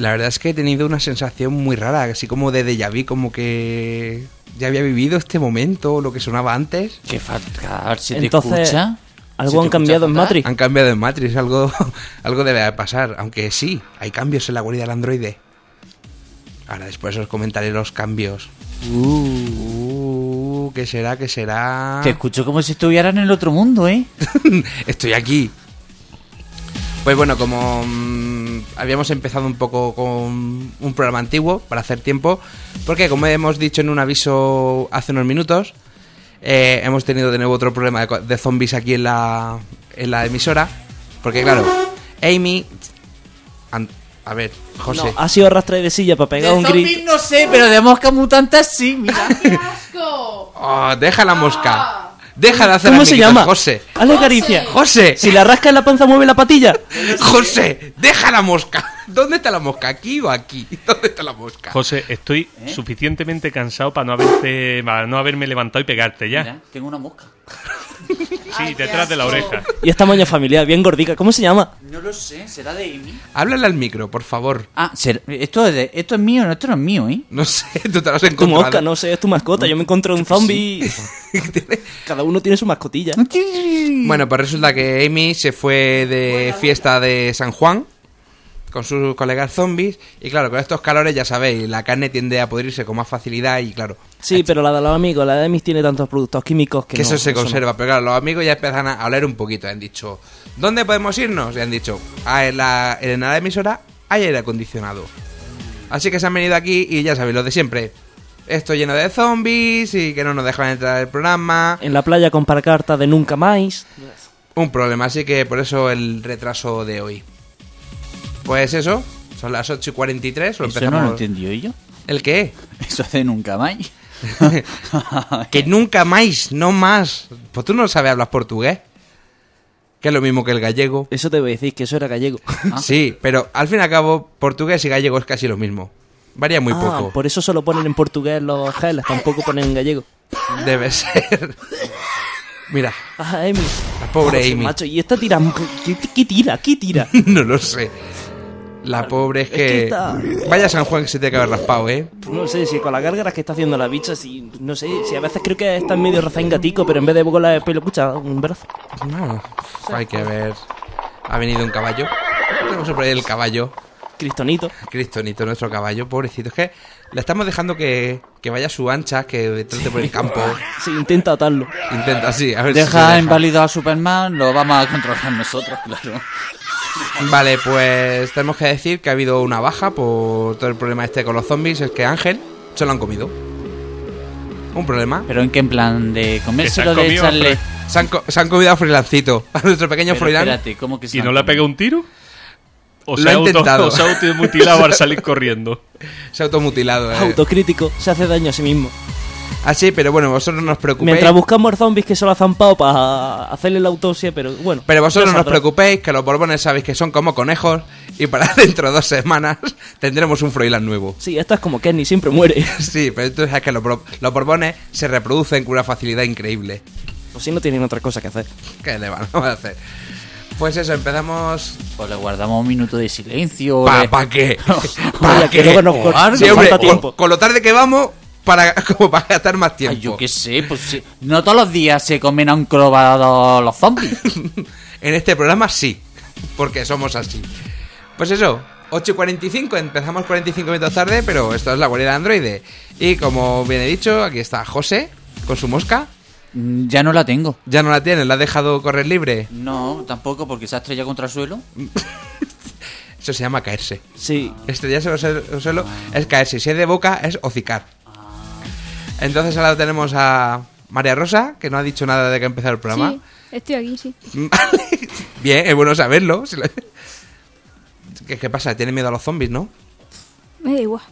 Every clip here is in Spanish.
La verdad es que he tenido una sensación muy rara, así como de déjà vu, como que ya había vivido este momento, lo que sonaba antes. Qué falta. A ver si te Entonces, escucha. ¿Algo ¿Se te han cambiado en Matrix? Han cambiado en Matrix, algo, algo debe de pasar, aunque sí, hay cambios en la guarida del androide. Ahora después os comentaré los cambios. Uh, ¿qué será? ¿Qué será? Te escucho como si estuvieran en el otro mundo, ¿eh? Estoy aquí. Pues bueno, como mm, habíamos empezado un poco con un programa antiguo para hacer tiempo, porque como hemos dicho en un aviso hace unos minutos, eh, hemos tenido de nuevo otro problema de, de zombies aquí en la, en la emisora, porque claro, Amy... a ver, José... No, ha sido arrastre de silla para pegar un grito. no sé, pero de mosca mutantes sí, mira. ¡Qué asco! Oh, deja la mosca. Deja de hacer ¿Cómo se llama? José. Hazle caricia. José. Si la rasca en la panza mueve la patilla. José, deja la mosca. ¿Dónde está la mosca? ¿Aquí o aquí? ¿Dónde está la mosca? José, estoy ¿Eh? suficientemente cansado para no haberte, para no haberme levantado y pegarte ya. Mira, tengo una mosca. Sí, detrás de la oreja. Y esta moña familiar, bien gordica. ¿Cómo se llama? No lo sé, será de Amy. Háblale al micro, por favor. Ah, ser- esto, es de- esto es mío, no, esto no es mío, ¿eh? No sé, tú te lo has Tu encontrado. mosca, no sé, es tu mascota. Yo me encontré un zombie. Cada uno tiene su mascotilla. Bueno, pues resulta que Amy se fue de fiesta de San Juan con sus colegas zombies y claro, con estos calores ya sabéis, la carne tiende a pudrirse con más facilidad y claro, Sí, pero la de los amigos, la de mis tiene tantos productos químicos que, que no, eso se conserva. Pero claro, los amigos ya empiezan a hablar un poquito. Han dicho, ¿dónde podemos irnos? Y han dicho, "Ah, en la, en la emisora hay aire acondicionado. Así que se han venido aquí y ya sabéis, lo de siempre. Esto lleno de zombies y que no nos dejan entrar al programa. En la playa con cartas de nunca más. Un problema, así que por eso el retraso de hoy. Pues eso, son las 8 y 43. Lo Eso empezamos. no lo entendió yo. ¿El qué? Eso de nunca más. Que nunca más, no más. Pues tú no sabes hablar portugués. Que es lo mismo que el gallego. Eso te voy a decir, que eso era gallego. Sí, pero al fin y al cabo, portugués y gallego es casi lo mismo. Varía muy Ah, poco. por eso solo ponen en portugués los geles, tampoco ponen en gallego. Debe ser. Mira, Ah, Amy. la pobre Joder, Amy. Macho, y esta tira. ¿Qué, qué tira? ¿Qué tira? no lo sé. La pobre es Es que. está- Vaya San Juan que se tiene que haber raspado, ¿eh? No sé, si con las gárgaras que está haciendo la bicha, si. No sé, si a veces creo que está en medio raza gatico, pero en vez de bola de pelo, escucha, un brazo. No, hay que ver. Ha venido un caballo. Tenemos por ahí el caballo. Cristonito. Cristonito, nuestro caballo, pobrecito. Es que le estamos dejando que, que vaya a su ancha, que trate por el campo. Sí, intenta atarlo. Intenta así, a ver si se Deja deja. inválido a Superman, lo vamos a controlar nosotros, claro. Vale, pues tenemos que decir que ha habido una baja por todo el problema este con los zombies. Es que Ángel se lo han comido. Un problema. Pero en qué en plan de comérselo, Que se han de comido, echarle... Se han, co- se han comido a Freelancito, a nuestro pequeño Pero Froilán. espérate, ¿cómo que se ¿Y han no le ha comido? pegado un tiro? ¿O Lo se ha ha, auto, intentado. o se ha automutilado al salir corriendo? Se ha automutilado. eh. Autocrítico, se hace daño a sí mismo. Así, pero bueno, vosotros no os preocupéis. Mientras buscamos zombies que se lo ha zampado para hacerle la autopsia, pero bueno. Pero vosotros no os preocupéis, que los borbones sabéis que son como conejos y para dentro de dos semanas tendremos un Froilán nuevo. Sí, esta es como Kenny, siempre muere. Sí, pero entonces es que los, borbones se reproducen con una facilidad increíble. Pues si no tienen otra cosa que hacer. ¿Qué le van a hacer? Pues eso, empezamos... Pues le guardamos un minuto de silencio. ¿Para le- qué? ¿Para que luego nos, nos algo. Sí, hombre, falta con, tiempo. con lo tarde que vamos, para, como para gastar más tiempo. Ay, yo qué sé, pues sí. no todos los días se comen a un crobado los zombies. En este programa sí, porque somos así. Pues eso, 8 y 45, empezamos 45 minutos tarde, pero esto es la guarida de Android. Y como bien he dicho, aquí está José con su mosca. Mm, ya no la tengo. Ya no la tiene, la ha dejado correr libre. No, tampoco, porque se ha estrellado contra el suelo. Eso se llama caerse. Sí, Estrellarse al suelo es caerse. Si es de boca, es hocicar. Entonces ahora tenemos a María Rosa, que no ha dicho nada de que ha empezado el programa. Sí, estoy aquí, sí. Vale. Bien, es bueno saberlo. Lo- ¿Qué, ¿Qué pasa? Tiene miedo a los zombies, ¿no? Me da igual.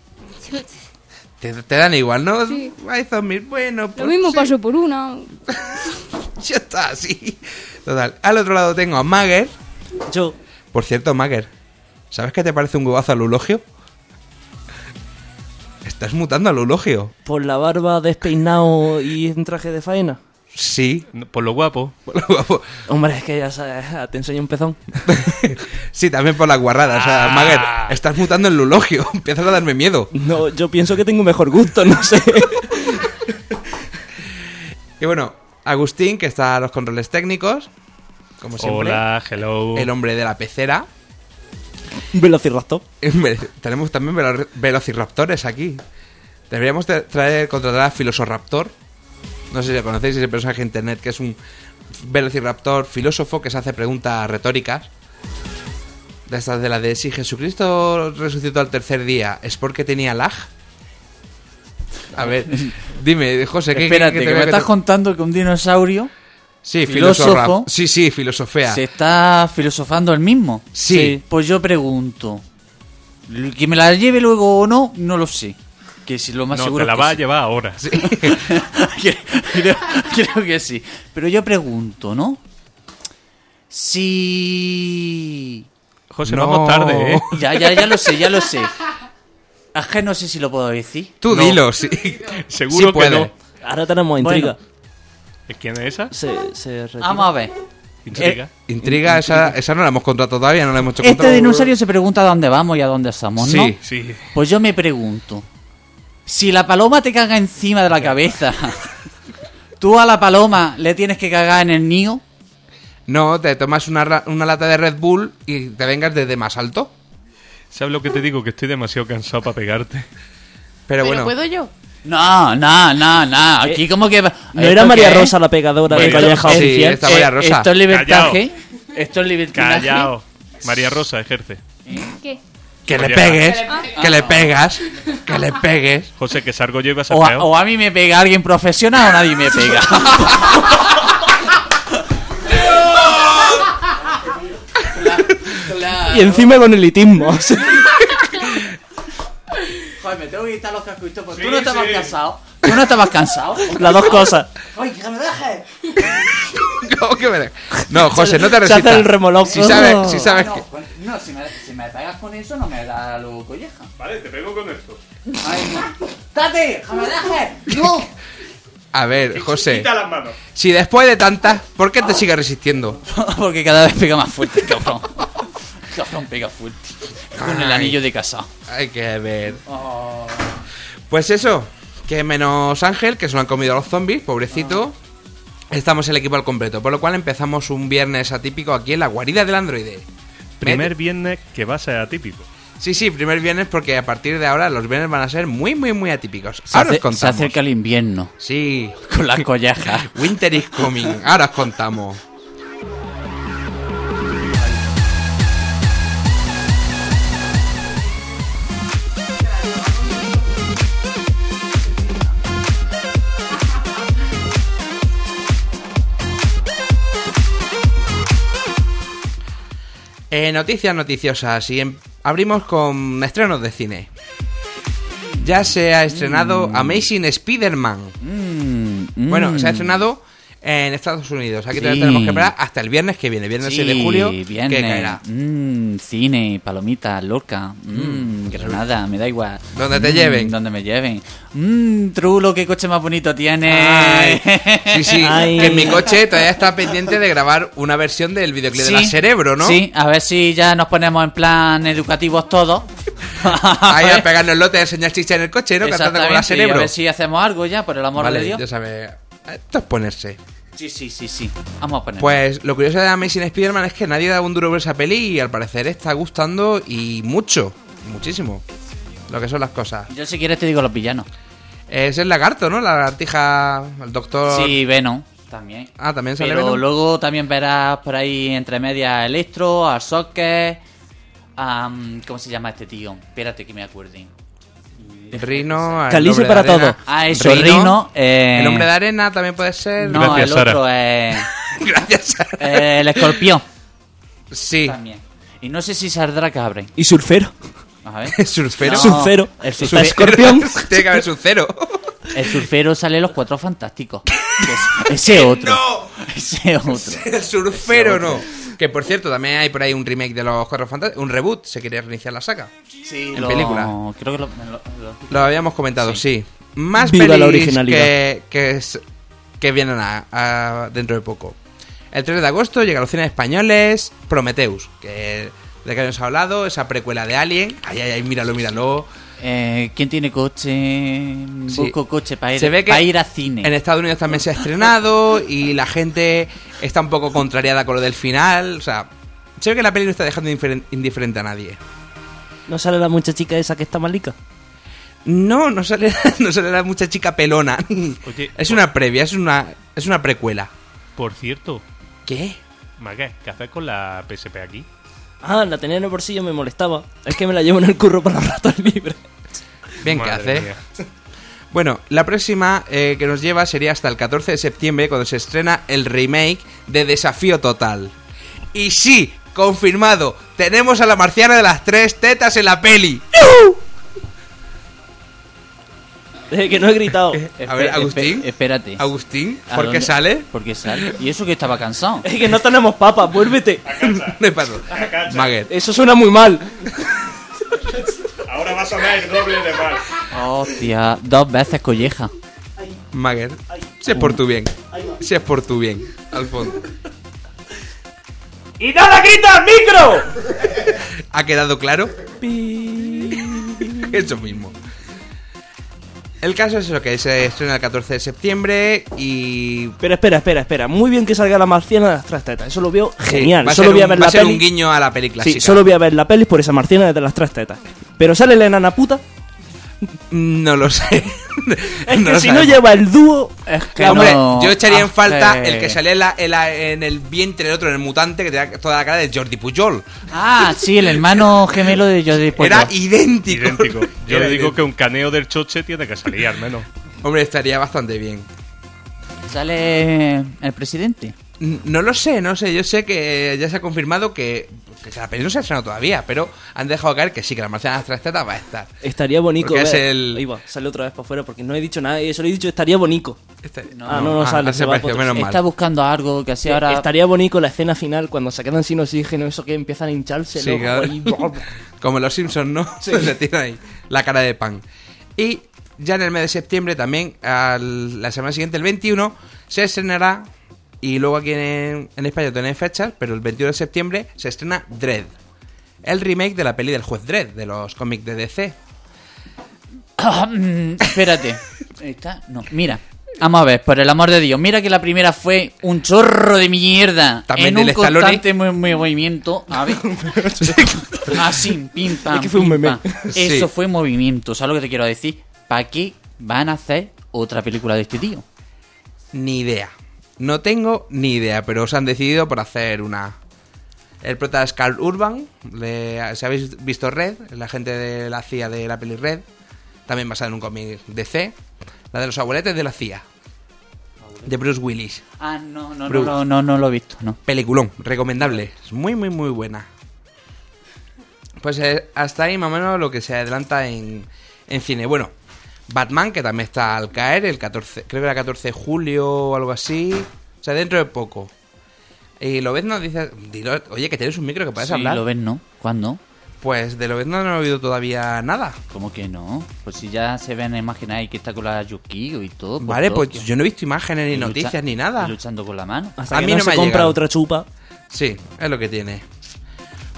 Te, te dan igual, ¿no? Sí. Hay zombies, bueno, Lo pues mismo sí. pasó por una. Ya está, sí. Total. Al otro lado tengo a Mager. yo. Por cierto, Mager, ¿sabes qué te parece un huevazo al eulogio? Estás mutando al eulogio. Por la barba despeinado y en traje de faena. Sí. Por lo guapo. Hombre, es que ya sabes, te enseño un pezón. sí, también por la guarrada. O sea, Ah. Mager, estás mutando en Lulogio. Empiezas a darme miedo. No, yo pienso que tengo mejor gusto, no sé. Y bueno, Agustín, que está a los controles técnicos. Como siempre. Hola, hello. El hombre de la pecera. Velociraptor. Tenemos también velo- velociraptores aquí. Deberíamos de- traer, contratar a Filosoraptor. No sé si lo conocéis, ese personaje de internet que es un velociraptor filósofo que se hace preguntas retóricas. De estas de la de si Jesucristo resucitó al tercer día, ¿es porque tenía lag? A ver, dime, José, ¿qué Espérate, que te- me estás te- contando que un dinosaurio Sí, filósofo-. Sí, sí, filosofea. se está filosofando el mismo. Sí. Pues yo pregunto, que me la lleve luego o no, no lo sé. Que si lo más no, seguro te la es que va a sí. llevar ahora. creo, creo- creo que sí. Pero yo pregunto, ¿no? Si... José, No. vamos tarde, ¿eh? Ya, ya, ya lo sé, ya lo sé. Es que no sé si lo puedo decir. Tú No. dilo, sí. Seguro Sí que puede. no. Ahora tenemos intriga. ¿Quién es esa? Se, se retira. Vamos a ver. Intriga. Intriga, esa, esa no la hemos contratado todavía, no la hemos hecho Este contrato. dinosaurio se pregunta a dónde vamos y a dónde estamos, ¿no? Sí. Sí. Pues yo me pregunto, si la paloma te caga encima de la cabeza, ¿tú a la paloma le tienes que cagar en el nido? No, te tomas una, una lata de Red Bull y te vengas desde más alto. ¿Sabes lo que te digo? Que estoy demasiado cansado para pegarte. Pero, ¿Pero bueno, puedo yo? No, no, no, no. Aquí como que... ¿No ¿esto era María qué? Rosa la pegadora de sí, oficial? esta María Rosa. ¿Esto es libertaje? ¿Esto es libertinaje? Callao. María Rosa ejerce. ¿Qué? que le pegues, que le pegas, que le pegues. José, que salgo yo y a O a, o a mí me pega alguien profesional o nadie me pega. Y encima con elitismo. Quitar los cascuitos porque Sí, tú no estabas sí. cansado. Tú no estabas cansado. Las dos cosas. ¡Ay, que me dejes! ¿Cómo que me de- No, José, no te Se hace resistas. el remolón. Si sabes, si sabes no, que... con- no, si me, si me pegas con eso no me da luego colleja. Vale, te pego con esto. Ay, no. ¡Tate! ¡Que me dejes! ¡No! A ver, José, Quita las manos. si después de tantas, ¿por qué te sigues resistiendo? Porque cada vez pega más fuerte, cabrón. Cabrón, pega fuerte. Con el anillo de casado. Hay que ver. Oh. Pues eso, que menos Ángel, que se lo han comido los zombies, pobrecito. Estamos el equipo al completo, por lo cual empezamos un viernes atípico aquí en la guarida del androide. Primer viernes que va a ser atípico. Sí, sí, primer viernes porque a partir de ahora los viernes van a ser muy, muy, muy atípicos. Se, Ahora os ace- se contamos. acerca el invierno. Sí, Con las collejas. Winter is coming. Ahora os contamos. Eh, noticias noticiosas y em- abrimos con estrenos de cine. Ya se ha estrenado Amazing Spider-Man. Mm, Bueno, mm. se ha estrenado en Estados Unidos. Aquí Sí. tenemos que esperar hasta el viernes que viene, viernes 6 de julio, viernes. que caerá. Mm, cine, palomita, loca. Mm, Granada, me da igual. Donde te Mm, lleven. Donde me lleven. Mmm, Trulo, qué coche más bonito tiene. Ay, sí, sí, Ay. que en mi coche todavía está pendiente de grabar una versión del videoclip de la Cerebro, ¿no? Sí, a ver si ya nos ponemos en plan educativos todos. Ahí a pegarnos el lote, a enseñar chicha en el coche, ¿no? Cantando con la y a Cerebro. ver si hacemos algo ya, por el amor vale, de Dios. ya sabes. Esto es ponerse. Sí, sí, sí, sí. Vamos a poner. Pues lo curioso de Amazing Spider-Man es que nadie da un duro por esa peli y al parecer está gustando y mucho, muchísimo. Lo que son las cosas. Yo si quieres te digo los villanos. Es el lagarto, ¿no? La lagartija, el doctor... Sí, Venom. También. Ah, también sale Pero Venom. luego también verás por ahí entre medias a Electro, a Socket, a... ¿Cómo se llama este tío? Espérate que me acuerde. Rino, el Calice para todo. Ah, eso, Rino. eh, El hombre de arena también puede ser. No, Gracias, el Sara. otro es... Gracias. Sara. eh, el escorpión. Sí. También. Y no sé si saldrá Cabre. Y surfero. A ver. Surfero. No, Surfero. El, Está surfe- escorpión. Tiene que haber surfero. el surfero sale en los cuatro fantásticos. Es- ese otro. ¡No! Ese otro. El surfero no. Que por cierto, también hay por ahí un remake de los Cuatro Fantásticos. Un reboot. Se quiere reiniciar la saga. Sí, En película. Creo que lo, me lo- lo- Lo habíamos comentado, sí. Más Viva la originalidad. que, que, s- que vienen a, a- dentro de poco. El 3 de agosto llega a los cines españoles Prometheus, que de que habíamos hablado, esa precuela de Alien. Ay, ay, ay, míralo, míralo. Eh, ¿Quién tiene coche? Sí. Busco coche para ir, Se ve que pa' ir a cine. En Estados Unidos también se ha estrenado y la gente está un poco contrariada con lo del final. O sea, se ve que la peli no está dejando indifer- indiferente a nadie. ¿No sale la muchachica esa que está malica? No, no sale, no sale la mucha chica pelona. Oye, es una previa, es una, es una precuela. Por cierto, ¿Qué? ¿qué haces con la PSP aquí? Ah, la tenía en el bolsillo, me molestaba. Es que me la llevo en el curro para los ratos libres. Bien, ¿qué Madre hace? mía. Bueno, la próxima eh, que nos lleva sería hasta el 14 de septiembre cuando se estrena el remake de Desafío Total. Y sí, confirmado, tenemos a la marciana de las tres tetas en la peli. Desde que no he gritado. A ver, Agustín. espérate. Agustín, ¿A ¿por qué dónde? sale? ¿Por qué sale? Y eso que estaba cansado. Es que no tenemos papas, vuélvete. ¿Qué pasó? Maguet. Eso suena muy mal. Ahora va a sonar el doble de mal. Hostia, dos veces colleja. Maguet. Si es por tu bien. Si es por tu bien. Al fondo. ¡Y nada grita al micro! ¿Ha quedado claro? Eso mismo. El caso es eso, que se estrena el 14 de septiembre y... Pero espera, espera, espera. Muy bien que salga la marciana de las tres tetas. Eso lo veo genial. va solo voy a un, ver va la a ser peli. un guiño a la clásica. Sí, solo voy a ver la peli por esa marciana de las tres tetas. Pero sale la enana puta. No lo sé. Es No que si no lleva el dúo. Es que Hombre, no yo echaría en falta hace- el que salía en, la- en la- en el vientre del otro, en el mutante, que tenía toda la cara de Jordi Pujol. Ah, sí, el hermano gemelo de Jordi Pujol. Era idéntico. Idéntico. Yo Era le digo idéntico. que un caneo del choche tiene que salir, al menos. Hombre, estaría bastante bien. Sale el presidente. No lo sé, no sé. Yo sé que ya se ha confirmado que, que la peli no se ha estrenado todavía, pero han dejado caer que sí, que la marciana de las tres tetas va a estar. Estaría bonito. Es ver- el- Ahí va, sale otra vez para afuera porque no he dicho nada. Y eso lo he dicho, estaría bonito. Este- Ah, no, no sale, se va menos mal. Está buscando algo que así ahora. Estaría bonito la escena final cuando se quedan sin oxígeno, eso que empiezan a hincharse. Sí, claro. Como los Simpsons, ¿no? Se tiran ahí la cara de pan. Y ya en el mes de septiembre también, al- la semana siguiente, el 21, se estrenará, y luego aquí en, en España tenéis fechas, pero el 21 de septiembre se estrena Dread. El remake de la peli del juez Dredd, de los cómics de DC. Ah, espérate. ¿Está? No, mira. Vamos a ver, por el amor de Dios. Mira que la primera fue un chorro de mierda. También en un constante movimiento. A ver. Así, pim, pam. Es que fue un pim, meme. Sí. Eso fue movimiento. ¿Sabes lo que te quiero decir? ¿Para qué van a hacer otra película de este tío? Ni idea. No tengo ni idea, pero os han decidido por hacer una. El prota es Carl Urban. si habéis visto Red, la gente de la CIA de la peli Red. También basada en un cómic DC. La de los abueletes de la CIA. De Bruce Willis. Ah, no, no, no, Bruce. no, no, no lo he visto, no. Peliculón, recomendable. Es muy, muy, muy buena. Pues eh, hasta ahí más o menos lo que se adelanta en, en cine. Bueno, Batman, que también está al caer, el 14, creo que era 14 de julio o algo así. O sea, dentro de poco. Y lo ves nos dice, dilo, oye, que tienes un micro que puedes Sí, hablar. lo ves, ¿no? ¿Cuándo? Pues de lo ves no he oído todavía nada. ¿Cómo que no? Pues si ya se ven imágenes ahí que está con la Yukio y todo. por vale, pues yo no he visto imágenes ni Y lucha- noticias ni nada. y luchando con la mano. Hasta A que mí no, no se me ha compra llegado. otra chupa. Sí, es lo que tiene.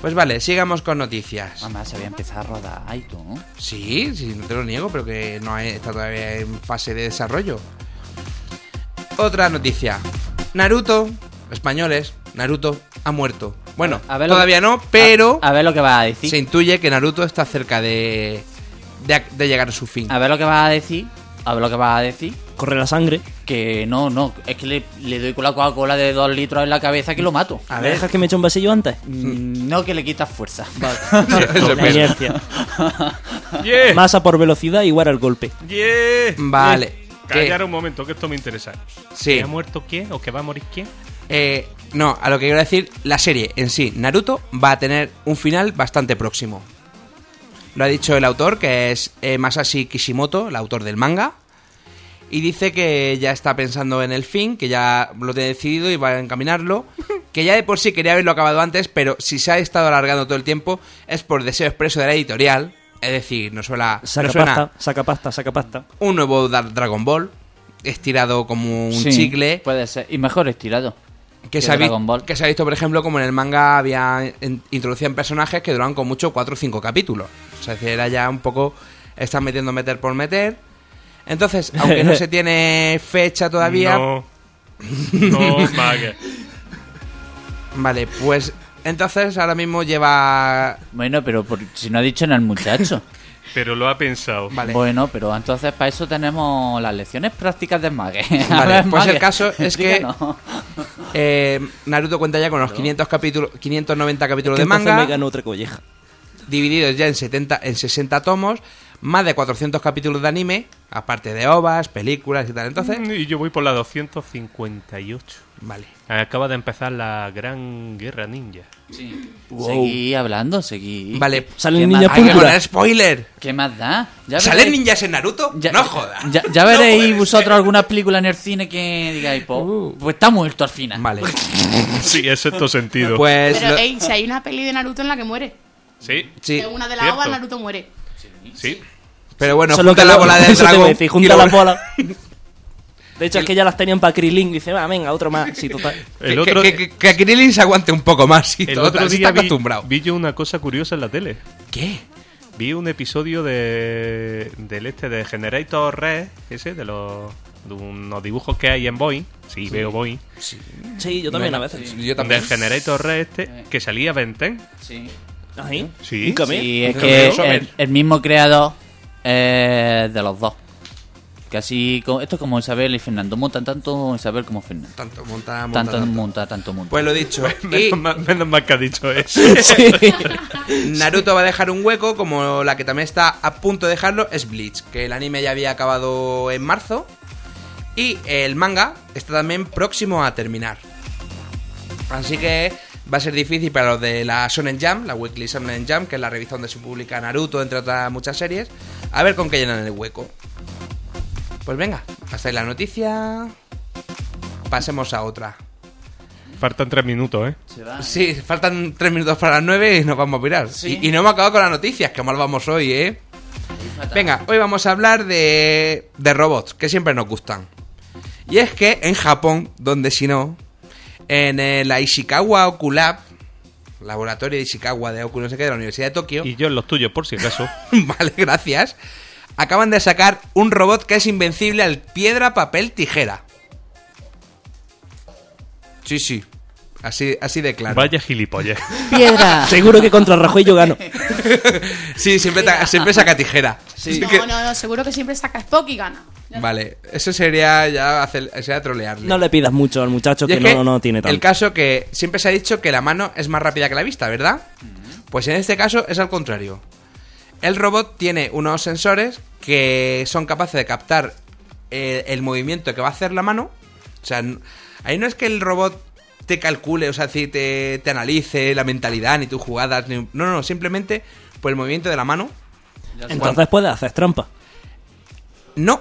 Pues vale, sigamos con noticias. Mamá, se había empezado a rodar y todo, ¿no? Sí, sí, no te lo niego, pero que no hay- está todavía en fase de desarrollo. Otra noticia. Naruto, españoles, Naruto ha muerto. Bueno, A ver lo todavía que- no, pero A, a ver lo que vas a decir. se intuye que Naruto está cerca de, de, de llegar a su fin. A ver lo que vas a decir. A ver lo que vas a decir. Corre la sangre. Que no, no. Es que le, le doy con la Coca-Cola de dos litros en la cabeza que lo mato. A ¿Me ver, dejas que me eche un vasillo antes? Mm, No que le quitas fuerza. inercia. ¡Yeah! Masa por velocidad igual al golpe. ¡Yeah! Vale. ¿Qué? Callar un momento, que esto me interesa. Sí. ¿Que ha muerto quién o que va a morir quién? Eh, no, a lo que quiero decir, la serie en sí, Naruto, va a tener un final bastante próximo. Lo ha dicho el autor, que es eh, Masashi Kishimoto, el autor del manga. Y dice que ya está pensando en el fin, que ya lo tiene decidido y va a encaminarlo. Que ya de por sí quería haberlo acabado antes, pero si se ha estado alargando todo el tiempo es por deseo expreso de la editorial. Es decir, no suena, Saca no suena pasta, saca pasta, saca pasta. un nuevo Dragon Ball. estirado como un Sí, chicle. Puede ser. Y mejor estirado. Que que se, Dragon Ball. que se ha visto, por ejemplo, como en el manga había introducían personajes que duraban con mucho 4 o 5 capítulos. O sea, era ya un poco. Están metiendo meter por meter. Entonces, aunque no se tiene fecha todavía, No. No, Mague. vale, pues entonces ahora mismo lleva. Bueno, pero por- si no ha dicho en el muchacho. Pero lo ha pensado. Vale, Bueno, pero entonces para eso tenemos las lecciones prácticas de Mage. A Vale, ver, pues el caso es que- eh, Naruto cuenta ya con los 500 capítulos, 590 capítulos Que de entonces manga. me gano otra colleja. divididos ya en 70 en 60 tomos, más de 400 capítulos de anime, aparte de ovas, películas y tal. Entonces, Y yo voy por la 258. vale. Acaba de empezar la gran guerra ninja. Seguí hablando, seguí. Vale, Sale ¿Qué el más- niño hay que púrpura. poner spoiler. ¿Qué más da? Ya ¿Salen ninjas en Naruto? Ya, no jodas. Ya, veréis vosotros ser. alguna película en el cine que digáis, pues, pues está muerto al final. Vale. Sí, es sexto sentido. Pues Pero, lo- ey, si hay una peli de Naruto en la que muere. Sí, sí, En una de las ovas Naruto muere. Sí. pero bueno, Solo junta que la bola del eso te iba a dragón. decir, y junta. De hecho, es que ya las tenían para Krilin. Y dice, va, venga, otro más. Sí, total. El que, otro, que, que, que a Krillin se aguante un poco más y el todo, otro así día está vi, acostumbrado. vi yo una cosa curiosa en la tele. ¿Qué? Vi un episodio de del este de Generator Red, ese, de los de unos dibujos que hay en Boeing. Sí, veo Boeing. Sí, yo también a veces. Yo también. Del Generator Red este, que salía Benten. Sí. ¿Ahí? Sí. Un cameo. Sí, es que el, el mismo creador eh, de los dos. Casi, esto es como Isabel y Fernando. Montan tanto Isabel como Fernando. Tanto monta, monta, Tanto tanto. monta, tanto monta. Pues lo dicho. y Menos, mal, menos mal que ha dicho eso. Naruto va a dejar un hueco, como la que también está a punto de dejarlo es Bleach, que el anime ya había acabado en marzo. Y el manga está también próximo a terminar. Así que va a ser difícil para los de la Shonen Jump, la Weekly Shonen Jump, que es la revista donde se publica Naruto, entre otras muchas series, a ver con qué llenan el hueco. Pues venga, hasta ahí la noticia. Pasemos a otra. Faltan tres minutos, ¿eh? Se va. Sí, faltan tres minutos para las nueve y nos vamos a virar. Sí. Y, y no hemos acabado con las noticias, que mal vamos hoy, ¿eh? Venga, hoy vamos a hablar de, de robots, que siempre nos gustan. Y es que en Japón, donde si no, en eh, la Ishikawa Oculab, laboratorio de Ishikawa de Oku no sé qué, de la Universidad de Tokio, Y yo en los tuyos, por si acaso. vale, gracias, acaban de sacar un robot que es invencible al piedra, papel, tijera. Sí, sí, así, así de claro. Vaya gilipollas. ¡Piedra! Seguro que contra Rajoy yo gano. Sí, siempre, ta- siempre saca tijera. Así No, que- no, no, seguro que siempre saca Spock y gana. Vale, eso sería ya hacer, sería trolearle. No le pidas mucho al muchacho Y que, es que no, no tiene tanto. El caso que siempre se ha dicho que la mano es más rápida que la vista, ¿verdad? Pues en este caso es al contrario. El robot tiene unos sensores que son capaces de captar eh, el movimiento que va a hacer la mano. O sea, n- ahí no es que el robot te calcule, o sea, si te, te analice la mentalidad, ni tus jugadas, ni... No, no, no, simplemente por el movimiento de la mano. Entonces puedes hacer trampa. No.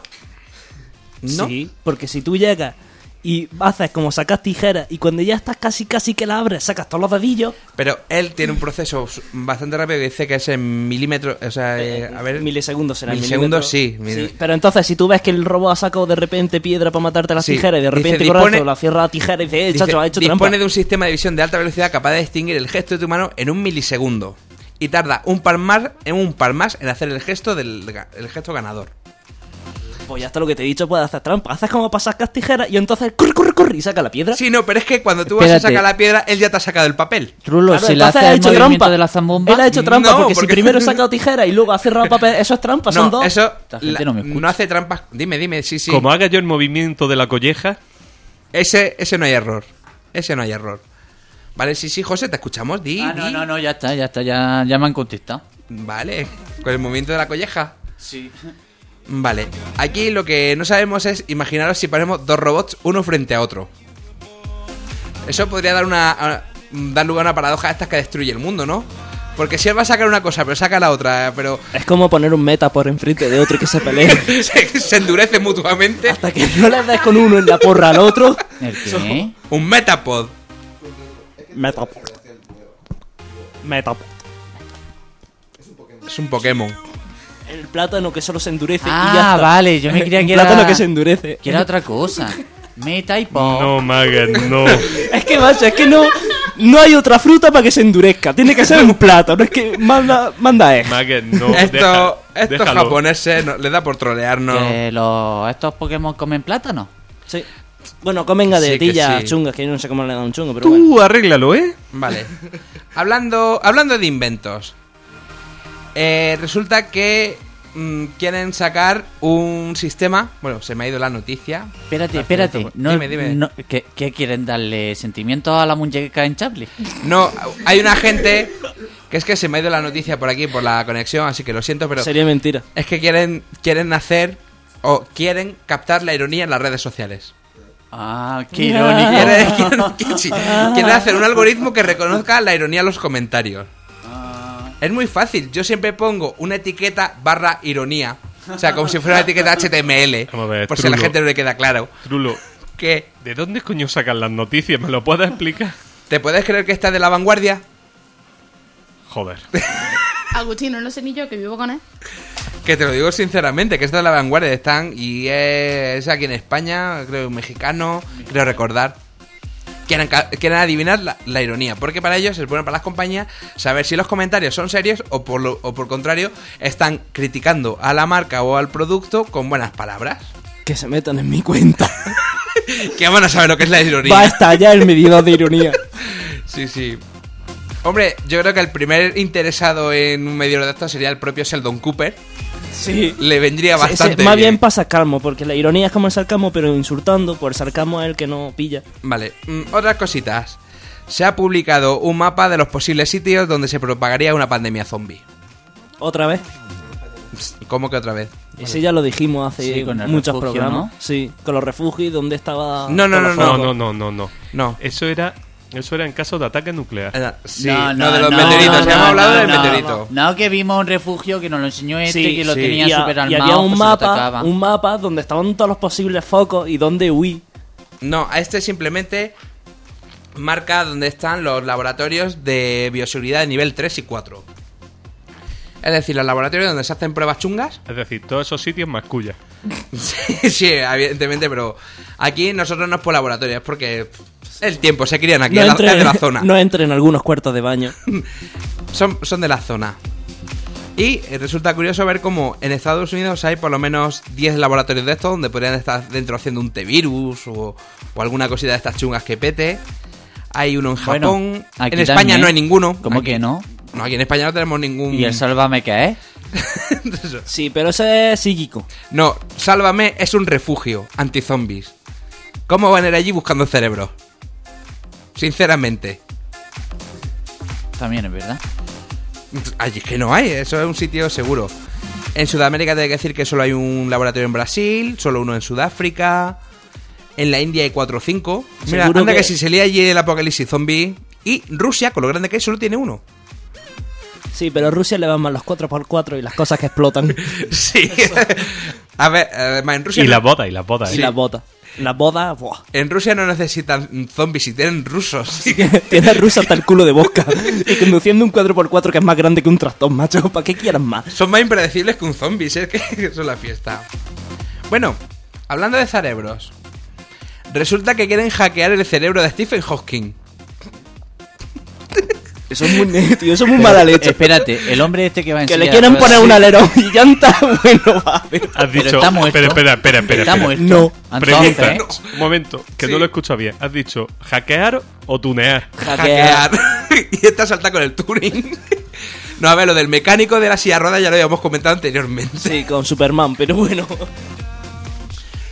No. Sí, porque si tú llegas y haces como sacas tijeras y cuando ya estás casi casi que la abres, sacas todos los dedillos, Pero él tiene un proceso bastante rápido que dice que es en milímetros. O sea, eh, a ver. milisegundos será. milisegundos, sí, mil- Pero entonces, si tú ves que el robot ha sacado de repente piedra para matarte las Sí. tijeras y de Dice, repente dispone- corazón la cierra la tijera y dice, eh, dice, chacho, ha hecho dispone trampa. de un sistema de visión de alta velocidad capaz de distinguir el gesto de tu mano en un milisegundo. Y tarda un par más en un par más en hacer el gesto del el gesto ganador. Pues ya está lo que te he dicho, puedes hacer trampa. Haces como para sacar tijeras y entonces corre, corre, corre y saca la piedra. Sí, no, pero es que cuando tú vas a sacar la piedra, él ya te ha sacado el papel. Trulo, Claro, si le entonces hace ha el hecho trampa. de la zambomba... Él ha hecho trampa No, porque, porque- si primero he sacado tijera y luego ha cerrado papel, eso es trampa, son dos. eso gente la- no me escucha. no hace trampas. Dime, dime, sí, sí. Como haga yo el movimiento de la colleja, Ese, ese no hay error. Ese no hay error. Vale, sí, sí, José, te escuchamos. Di, Ah, no, di. no, no, ya está, ya está, ya, ya me han contestado. Vale, con el movimiento de la colleja. Sí. Vale, aquí lo que no sabemos es imaginaros si ponemos dos robots uno frente a otro. Eso podría dar una a- dar lugar a una paradoja de estas que destruye el mundo, ¿no? Porque si él va a sacar una cosa, pero saca la otra, pero Es como poner un meta por enfrente de otro y que se pelee. se, se endurece mutuamente. Hasta que no le des con uno en la porra al otro. ¿El qué? Un metapod. Metapod. Metapod. Es un Pokémon. El plátano que solo se endurece y ya Ah, está. vale, yo me creía que plátano era... que se endurece. Que era otra cosa. Meta y pop. No, Maget, no. Es que, macho, es que no, no hay otra fruta para que se endurezca. Tiene que ser un plátano. Es que manda, manda es. Maget, no. Esto, deja- estos déjalo. japoneses no- les da por trolearnos. Que los, estos Pokémon comen plátano. Sí. Bueno, comen galletillas sí. chungas, que yo no sé cómo le dan un chungo, pero bueno. Tú arréglalo, ¿eh? Vale. hablando, hablando de inventos. Eh, resulta que mm, quieren sacar un sistema. Bueno, se me ha ido la noticia. Espérate, espérate. final, No, dime, dime. no- ¿qué, qué quieren darle sentimientos a la muñeca en Chaplin? No, hay una gente que es que se me ha ido la noticia por aquí, por la conexión, así que lo siento, pero Sería mentira. es que quieren, quieren hacer o quieren captar la ironía en las redes sociales. Ah, qué irónico. Quieren, quieren- sí, quieren hacer un algoritmo que reconozca la ironía en los comentarios. Es muy fácil, yo siempre pongo una etiqueta barra ironía. O sea, como si fuera una etiqueta HTML. Vamos a ver, por si a la gente no le queda claro. Trulo, Que, ¿de dónde coño sacan las noticias? ¿Me lo puedes explicar? ¿te puedes creer que está de la vanguardia? Joder. Agustino, no sé ni yo que vivo con él. Que te lo digo sinceramente, que esta de la vanguardia están y es aquí en España, creo mexicano, creo recordar. Quieren, ca- quieren adivinar la, la ironía, porque para ellos es bueno para las compañías saber si los comentarios son serios o por, lo- o por contrario están criticando a la marca o al producto con buenas palabras. Que se metan en mi cuenta. Que van a saber lo que es la ironía. Va a estallar el medidor de ironía. Sí, sí. Hombre, yo creo que el primer interesado en un medidor de esto sería el propio Sheldon Cooper. Sí. Le vendría Sí, sí, bastante más bien para sarcasmo, porque la ironía es como el sarcasmo, pero insultando, por el sarcasmo es el que no pilla. Vale, mm, otras cositas. Se ha publicado un mapa de los posibles sitios donde se propagaría una pandemia zombie. Otra vez. ¿Cómo que otra vez? Ese ya lo dijimos hace Sí, con el muchos refugio, programas. ¿no? Sí, con los refugios, donde estaba. No, no, no, no, no, no, no. No. Eso era, eso era en caso de ataque nuclear. Eh, Sí, No, no, no, de los no, meteoritos. no, ya hemos hablado no, del no, meteorito. No, que vimos un refugio que nos lo enseñó este, Sí, que lo sí. tenía y, a- súper y armado. había un pues mapa, un mapa donde estaban todos los posibles focos y donde huir. No, a este simplemente marca donde están los laboratorios de bioseguridad de nivel 3 y 4. Es decir, los laboratorios donde se hacen pruebas chungas. Es decir, todos esos sitios más cuya. Sí, sí, evidentemente, pero aquí nosotros no es por laboratorio, es porque el tiempo, se crían aquí, no, entre, de la zona. no entre en algunos cuartos de baño. son, son de la zona. Y eh, resulta curioso ver cómo en Estados Unidos hay por lo menos 10 laboratorios de estos donde podrían estar dentro haciendo un T-virus o, o alguna cosita de estas chungas que pete. Hay uno en Bueno, Japón. aquí en España también. no hay ninguno. ¿Cómo Aquí- que no? No, aquí en España no tenemos ningún. ¿Y el Sálvame qué es? Sí, pero ese es psíquico. No, Sálvame es un refugio anti-zombies. ¿Cómo van a ir allí buscando cerebros? Sinceramente. También es verdad. Allí es que no hay, eso es un sitio seguro. En Sudamérica te hay que decir que solo hay un laboratorio en Brasil, solo uno en Sudáfrica. En la India hay 4 o 5. Mira, anda que... que- si se lía allí el apocalipsis zombie. Y Rusia, con lo grande que es, solo tiene uno. Sí, pero a Rusia le van mal los 4x4 y las cosas que explotan. Sí. a ver, además en Rusia. Y no- las botas, y las botas, Y ¿eh? las botas. Las bodas, buah. En Rusia no necesitan zombies, si tienen rusos. Tiene a Rusia hasta el culo de boca. Y conduciendo un 4x4 que es más grande que un tractor, macho. ¿Para qué quieras más? Son más impredecibles que un zombie, es que son la fiesta. Bueno, hablando de cerebros. Resulta que quieren hackear el cerebro de Stephen Hawking. Eso es muy tío, eso es muy mala leche. Espérate, el hombre este que va en Que silla le quieren poner un alerón y llanta, bueno, va a ver. Has dicho. Pero está muerto. Espera, espera, espera, espera. Está espera. muerto. No. Entonces, Pregunta, un momento, que Sí. no lo he escuchado bien. Has dicho hackear o tunear. Hackear. y esta salta con el Turing. no, a ver, lo del mecánico de la silla rueda ya lo habíamos comentado anteriormente. Sí, con Superman, pero bueno.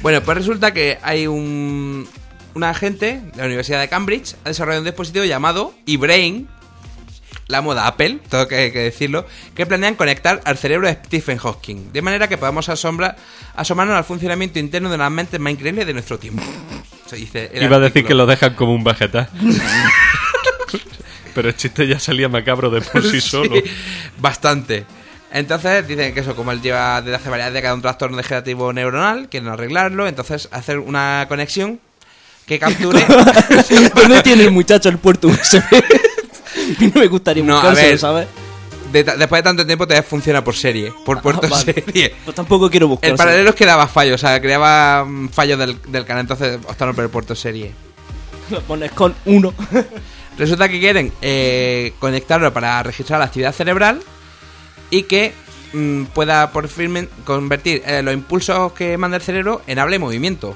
Bueno, pues resulta que hay un, un agente de la Universidad de Cambridge ha desarrollado un dispositivo llamado eBrain, la moda Apple, tengo que, que decirlo, que planean conectar al cerebro de Stephen Hawking, de manera que podamos asombrar, asomarnos al funcionamiento interno de una mente más increíble de nuestro tiempo. Se dice el Iba a decir que lo dejan como un vegetal. Pero el chiste ya salía macabro de por sí solo. Sí, bastante. Entonces dicen que eso, como él lleva desde hace varias décadas un trastorno degenerativo neuronal, quieren arreglarlo, entonces hacer una conexión que capture... ¿Dónde tiene el muchacho el puerto USB? A mí no me gustaría No, a buscárselo, ver. ¿sabes? de después de tanto tiempo todavía funciona por serie, por puerto vale. serie. Pues tampoco quiero buscar. El paralelo es que daba fallos, o sea, creaba mm, fallos del, del canal, entonces optaron por el puerto serie. Lo pones con uno. Resulta que quieren eh, conectarlo para registrar la actividad cerebral y que mm, pueda por fin convertir eh, los impulsos que manda el cerebro en habla y movimiento.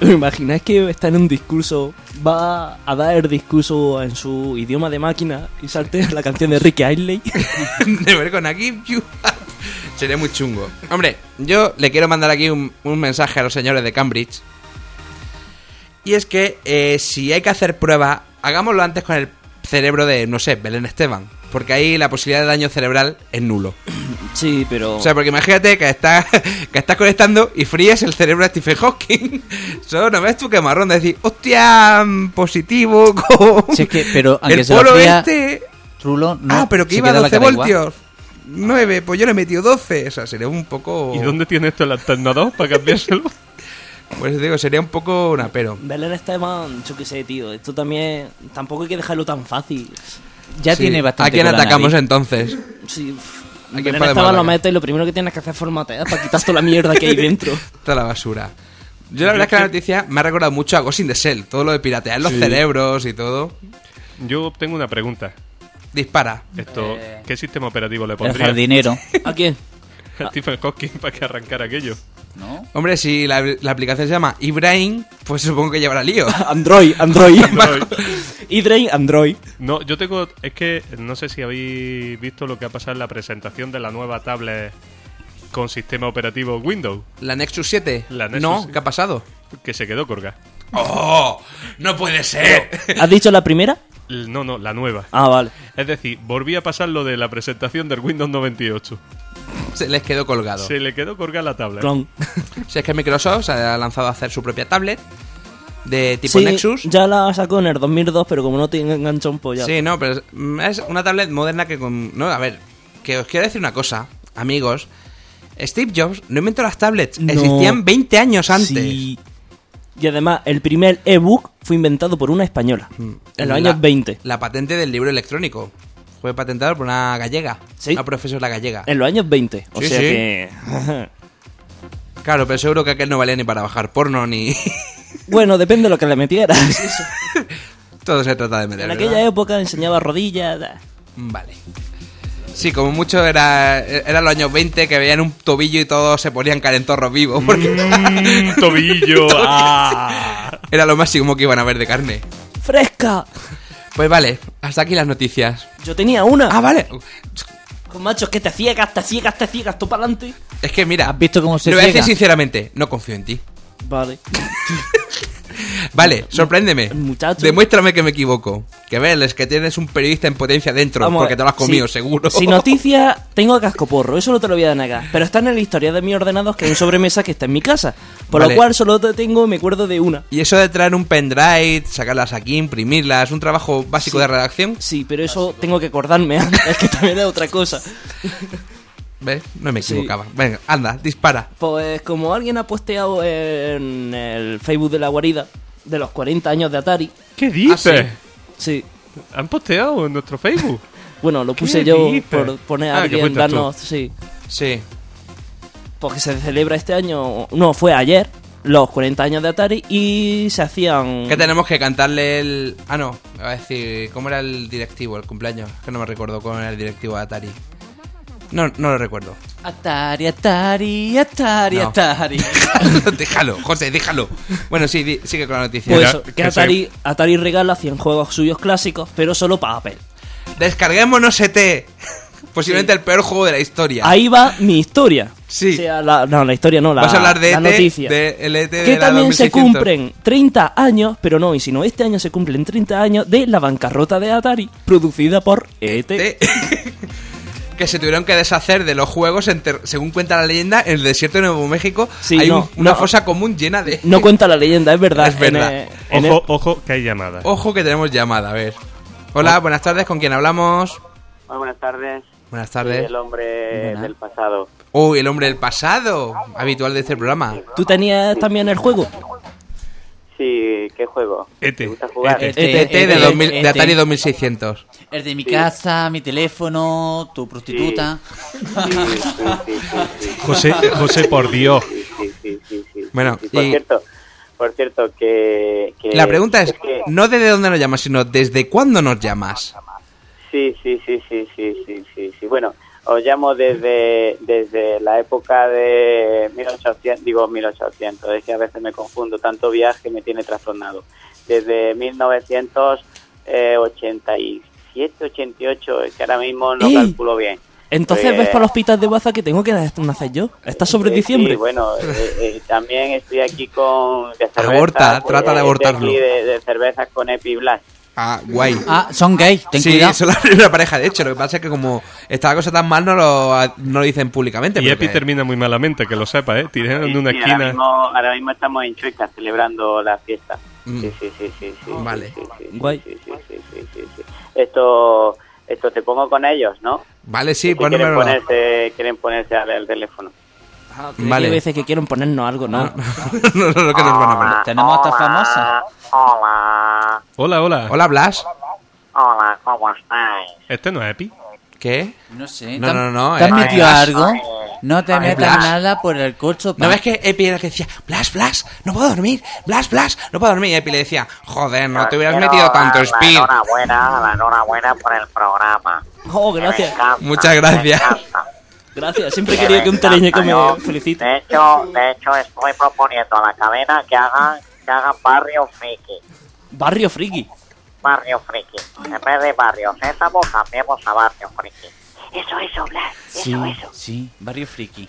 ¿Os imagináis que está en un discurso, va a dar discurso en su idioma de máquina y salte la canción de Ricky Astley? de ver con aquí. Sería muy chungo. Hombre, yo le quiero mandar aquí un, un mensaje a los señores de Cambridge. Y es que eh, si hay que hacer prueba, hagámoslo antes con el cerebro de, no sé, Belén Esteban. Porque ahí la posibilidad de daño cerebral es nulo. Sí, pero... O sea, porque imagínate que estás, que estás conectando y fríes el cerebro de Stephen Hawking. Eso no ves tú qué marrón de decir, hostia, mm, positivo con Si es que, pero aunque el se lo polo fría, este. Rulo, no, ah, pero que iba a queda la 12 cara igual. voltios. 9, pues yo le he metido 12. O sea, sería un poco. ¿Y dónde tiene esto el alternador para cambiárselo? Pues digo, sería un poco una pero. Belén Esteban, yo qué sé, tío. Esto también... Tampoco hay que dejarlo tan fácil. Ya Sí. tiene bastante ¿A quién atacamos nariz. entonces? Sí. ¿A quién Esteban lo metes y lo primero que tienes que hacer es formatear para quitar toda la mierda que hay dentro. Toda la basura. Yo la verdad es que la noticia me ha recordado mucho a Ghost in the Shell. Todo lo de piratear los cerebros y todo. Yo tengo una pregunta. Dispara. Esto, Eh, ¿Qué sistema operativo le El pondría jardinero, ¿A quién? a Stephen Hawking para que arrancara aquello? ¿No? Hombre, si la, la aplicación se llama eBrain, pues supongo que llevará lío. Android, Android. Android. Android. No, yo tengo. Es que no sé si habéis visto lo que ha pasado en la presentación de la nueva tablet con sistema operativo Windows, ¿La Nexus 7? La Nexus, no, sí. ¿qué ha pasado? que se quedó colgada. ¡Oh! ¡No puede ser! ¿Has dicho la primera? No, no, la nueva. Ah, vale. Es decir, volví a pasar lo de la presentación del Windows 98. Se les quedó colgado. Se le quedó colgada la tablet. Clon. Si es que Microsoft se ha lanzado a hacer su propia tablet de tipo Sí, Nexus. ya la sacó en el 2002, pero como no tiene enganchón, pues ya. Sí, no, pero es, mm, una tablet moderna que con... No, a ver, que os quiero decir una cosa, amigos. Steve Jobs no inventó las tablets, No. existían 20 años antes. Sí. Y además, el primer ebook fue inventado por una española. En los Mm. La- años 20. La patente del libro electrónico fue patentado por una gallega, Sí. una profesora gallega. En los años 20. O Sí, sea sí. que. Claro, pero seguro que aquel no valía ni para bajar porno ni... bueno, depende de lo que le metieras. Todo se trata de meter. en ¿verdad? aquella época enseñaba rodillas. da. Vale. Sí, como mucho era eran los años 20 que veían un tobillo y todos se ponían calentorros vivos porque Mm, tobillo. ah. era lo máximo que iban a ver de carne. ¡Fresca! Pues vale, hasta aquí las noticias. Yo tenía una. Ah, vale. Con machos que te ciegas, te ciegas, te ciegas, tú para adelante. Es que mira, ¿Has visto cómo se lo voy a decir sinceramente, no confío en ti. Vale. Vale, sorpréndeme. Muchacho. Demuéstrame que me equivoco. Que ves, que tienes un periodista en potencia dentro, Vamos porque te lo has comido, si- seguro. Si noticia, tengo a cascoporro, eso no te lo voy a negar. Pero está en la historia de mis ordenados, que es un sobremesa que está en mi casa. Por Vale. lo cual solo te tengo, me acuerdo de una. Y eso de traer un pendrive, sacarlas aquí, imprimirlas, un trabajo básico Sí. de redacción. Sí, pero eso tengo que acordarme. es que también es otra cosa. ¿Ves? No me Sí. equivocaba. Venga, anda, dispara. Pues como alguien ha posteado en el Facebook de la guarida de los 40 años de Atari, ¿Qué dices? Ah, sí. Han posteado en nuestro Facebook. Bueno, lo puse ¿Qué yo dices? por poner a Ah, alguien, darnos, sí. Sí. Porque se celebra este año, no, fue ayer, los 40 años de Atari y se hacían... Que tenemos que cantarle el. Ah, no. A decir, ¿cómo era el directivo, el cumpleaños? Que no me recuerdo cómo era el directivo de Atari. No, no lo recuerdo. Atari, Atari, Atari, No. Atari. déjalo, José, déjalo. Bueno, sí, di- sigue con la noticia. Pues eso, que que Atari, Atari regala 100 juegos suyos clásicos, pero solo para Apple. Descarguémonos ET. Posiblemente el peor juego de la historia. Ahí va mi historia. Sí. O sea, la, no, la historia no, la, Vas a hablar de la ET, noticia. de el ET de que la también se 2600. cumplen 30 años, pero no, y si no, este año se cumplen 30 años de la bancarrota de Atari, producida por E ET. ET. que se tuvieron que deshacer de los juegos, según cuenta la leyenda, en el desierto de Nuevo México Sí, hay no, un- una no. fosa común llena de... No cuenta la leyenda, es verdad. Es verdad. En, en Ojo, ojo, que hay llamadas. Ojo que tenemos llamada, a ver. Hola, buenas tardes, ¿con quién hablamos? Muy buenas tardes. Buenas Soy tardes. el hombre Buenas. del pasado. Uy, el hombre del pasado, habitual de este programa. ¿Tú tenías también el juego? Sí, qué juego? ET. ¿Te gusta jugar? De, ET, 2000 de. Atari 2600. El de mi Sí. casa, mi teléfono, tu prostituta. Sí, sí, sí, sí, sí. José, José, por Dios. Sí, sí, sí, sí, sí, Bueno. Por y- cierto, por cierto que, que- La pregunta es, que- no desde dónde nos llamas, sino desde cuándo nos llamas. Sí, sí, sí, sí, sí, sí, sí, sí. Bueno, os llamo desde, desde la época de 1800, digo 1800, es que a veces me confundo, tanto viaje me tiene trastornado. Desde 1987, 88, es que ahora mismo no ¡Ey! calculo bien. Entonces Pues, ves para los pitas de baza que tengo que nacer yo. ¿Estás sobre eh, diciembre? Sí, bueno, eh, eh, también estoy aquí con... De Aborta, trata de abortarlo. aquí De, de cervezas con Epi Blast. Ah, guay. Ah, son gays, ten sí, cuidado. son la primera pareja, de hecho. Lo que pasa es que como está la cosa tan mal, no lo, no lo dicen públicamente. Y Epi que- termina muy malamente, que lo sepa, ¿eh? Tirando en una Sí, Ahora esquina. mismo, ahora mismo estamos en Chueca celebrando la fiesta. Mm. Sí, sí, sí, sí, sí. Vale. Sí, sí, sí, Guay. Esto, esto te pongo con ellos, ¿no? Vale, sí, Que quieren ponerse, quieren ponerse al el teléfono. Ah, Vale. que veces que quieren ponernos algo, ¿no? no, no, lo que nos van a poner. Tenemos esta famosa. Hola, Hola, hola. Hola, Blas. hola, ¿cómo estáis? ¿Este no es Epi? ¿Qué? No sé. No, ¿te- no, no, ¿Te has eh, metido algo? No te metas nada por el corcho. ¿No ves que Epi era el que decía, Blas, Blas, no puedo dormir, Blas, Blas, no puedo dormir? Y Epi le decía, joder, no te hubieras metido tanto La speed. enhorabuena, la enhorabuena por el programa. Oh, gracias. encanta, Muchas gracias. Gracias. Siempre he querido que un teleñeco me felicite. De hecho, de hecho estoy proponiendo a la cadena que hagan, que hagan barrio friki. Barrio friki. Barrio friki. En vez de barrio sésamo, cambiemos a barrio friki. Eso, eso, Blas. Sí, Eso, eso. sí, barrio friki.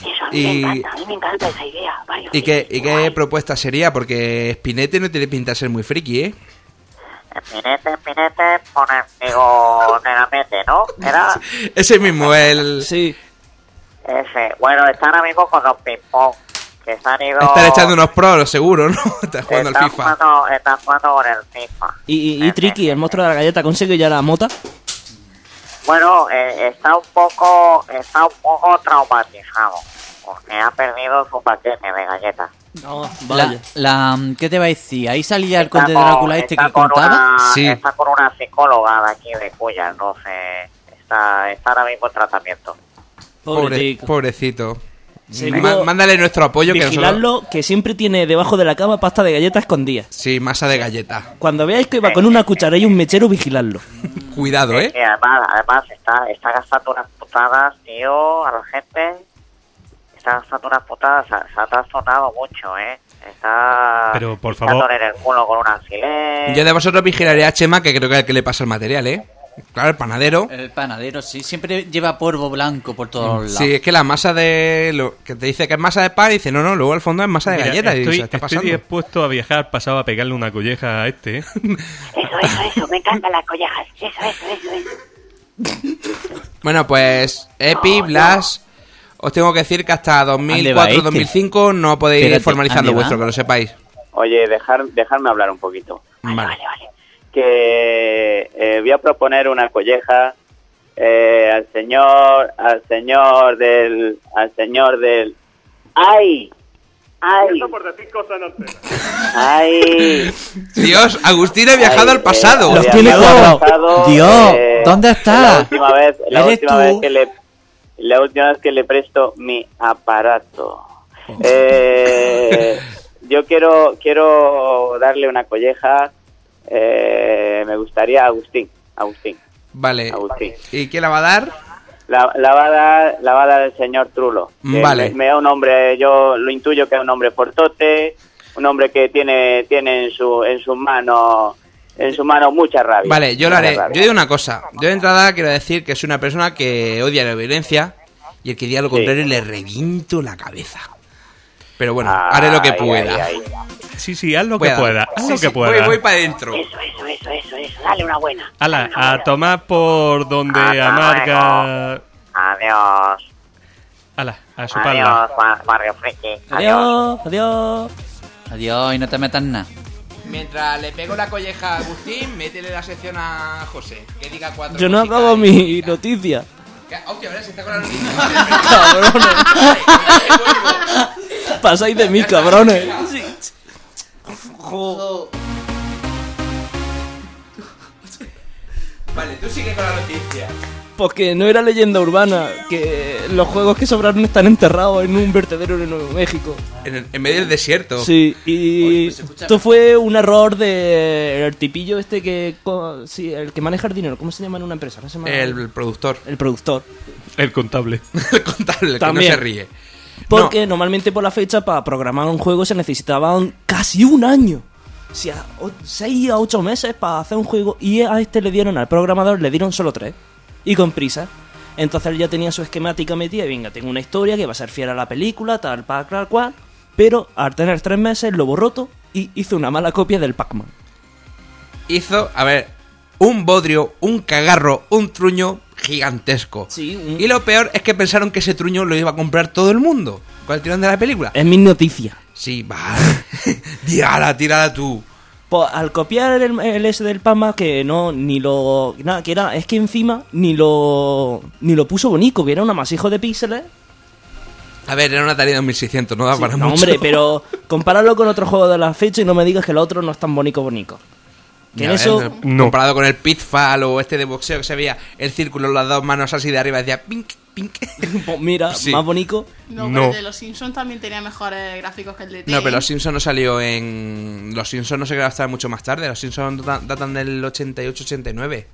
Eso a mí Y- me encanta. A mí me encanta esa idea. Barrio ¿Y qué. ¿Y qué propuesta sería? Porque Spinete no tiene pinta de ser muy friki, ¿eh? Pinete, pinete, digo, negamete, ¿no? Era Ese mismo, el... Sí. ese. Bueno, está ahora mismo con los ping-pong. Que se han ido... Estar echando unos pros, seguro, ¿no? Está jugando al FIFA. jugando, está jugando con el FIFA. Y, y, y Tricky, el monstruo de la galleta, consigue ya la mota. Bueno, eh, está un poco, está un poco traumatizado porque ha perdido su paquete de galletas. No, La, vaya. la, ¿Qué te va a decir? Ahí salía el conde con- Drácula este que con contaba. Una, Sí. Está con una psicóloga de aquí de Cuya, no sé, está, está ahora mismo en tratamiento. Pobre pobrecito. Seguro- mándale nuestro apoyo que nosotros... Vigilarlo, que siempre tiene debajo de la cama pasta de galleta escondida. Sí, masa de galleta. Cuando veáis que va con una cuchara y un mechero, vigiladlo. Cuidado, ¿eh? además, además está, está gastando unas putadas, tío, a la gente. Está gastando unas putadas, se, ha- se ha trastornado mucho, ¿eh? Está Pero, por favor. en el culo con un alfiler. Yo de vosotros vigilaré a Chema, que creo que es el que le pasa el material, ¿eh? Claro, el panadero. El panadero, sí. Siempre lleva polvo blanco por todos lados. Sí, es que la masa de... Lo, que te dice que es masa de pan y dice, no, no, luego al fondo es masa de Mira, galleta. y estoy, está estoy dispuesto a viajar pasado a pegarle una colleja a este. ¿eh? Eso, eso, eso, me encantan las collejas. Eso, eso, eso, eso. Bueno, pues Epi, Blas, os tengo que decir que hasta ¿Dónde va este? 2004-2005 no podéis ir formalizando vuestro, que lo sepáis. Oye, dejar, dejarme hablar un poquito. Vale. vale. Que eh, voy a proponer una colleja eh, al señor, al señor del, al señor del, ¡ay! ¡ay! ¡ay! Dios, Agustín ha viajado Ay, al pasado. eh, Los tiene Dios, eh, ¿dónde está? La última vez, la ¿Eres última tú? vez que le, la última vez que le presto mi aparato. Eh, yo quiero, quiero darle una colleja. eh, me gustaría Agustín, Agustín, Vale. Agustín. ¿Y quién la va a dar? La, la va a dar, la va a dar el señor Trulo. que Vale. Me, me da un hombre, yo lo intuyo que es un hombre fortote, un hombre que tiene, tiene en su, en sus manos, en su mano mucha rabia. Vale, yo lo haré. rabia. Yo digo una cosa. Yo de entrada quiero decir que soy una persona que odia la violencia y el que diga lo Sí. contrario le reviento la cabeza. Pero bueno, haré lo que ay, pueda. ay. Sí, sí, haz lo Voy que a- pueda. Haz Sí, lo sí, que pueda. Voy, voy para adentro. Eso, eso, eso, eso, eso, dale una buena. Ala, a tomar por donde Hasta amarga. Adiós. Ala, a su. Adiós, Friki. Adiós, adiós. Adiós y no te metas nada. Mientras le pego la colleja a Agustín, métele la sección a José. Que diga cuatro Yo no cositas acabo mi noticia. Hostia, ahora se está con la noticia. Cabrones. Pasáis de mí, cabrones. Sí. Vale, tú sigue con la noticia. Porque no era leyenda urbana, que los juegos que sobraron están enterrados en un vertedero en Nuevo México. En, en medio del desierto. Sí, y Oye, pues se escucha- esto fue un error de el tipillo este que co- sí, el que maneja el dinero, ¿cómo se llama en una empresa? ¿Cómo se llama? El productor. el productor. El contable. El contable, el También. que no se ríe. Porque normalmente por la fecha para programar un juego se necesitaban casi un año. O sea, 6 a 8 meses para hacer un juego y a este le dieron, al programador le dieron solo 3. Y con prisa. Entonces él ya tenía su esquemática metida y venga, tengo una historia que va a ser fiel a la película, tal, para tal cual. Pero al tener 3 meses lo borró todo y hizo una mala copia del Pac-Man. Hizo, a ver, un bodrio, un cagarro, un truño gigantesco. Sí, un- Y lo peor es que pensaron que ese truño lo iba a comprar todo el mundo. Con el tirón de la película. Es mi noticia. Sí, vale. tírala, tírala tú. Pues al copiar el, el S del Pac-Man, que no, ni lo. Nada, que era. Es que encima ni lo. Ni lo puso bonito, era un amasijo de píxeles. A ver, era una Atari 2600, no da Sí, para no, mucho. hombre, pero compáralo con otro juego de la fecha y no me digas que el otro no es tan bonito bonito. Que Ya en eso. No. Comparado con el Pitfall o este de boxeo que se veía el círculo, las dos manos así de arriba, decía pink, pink. pues mira, Sí. más bonito. No, No. pero el de los Simpsons también tenía mejores gráficos que el de T. No, pero Los Simpsons no salió en. Los Simpsons no se creó hasta mucho más tarde. Los Simpsons datan, del 88-89.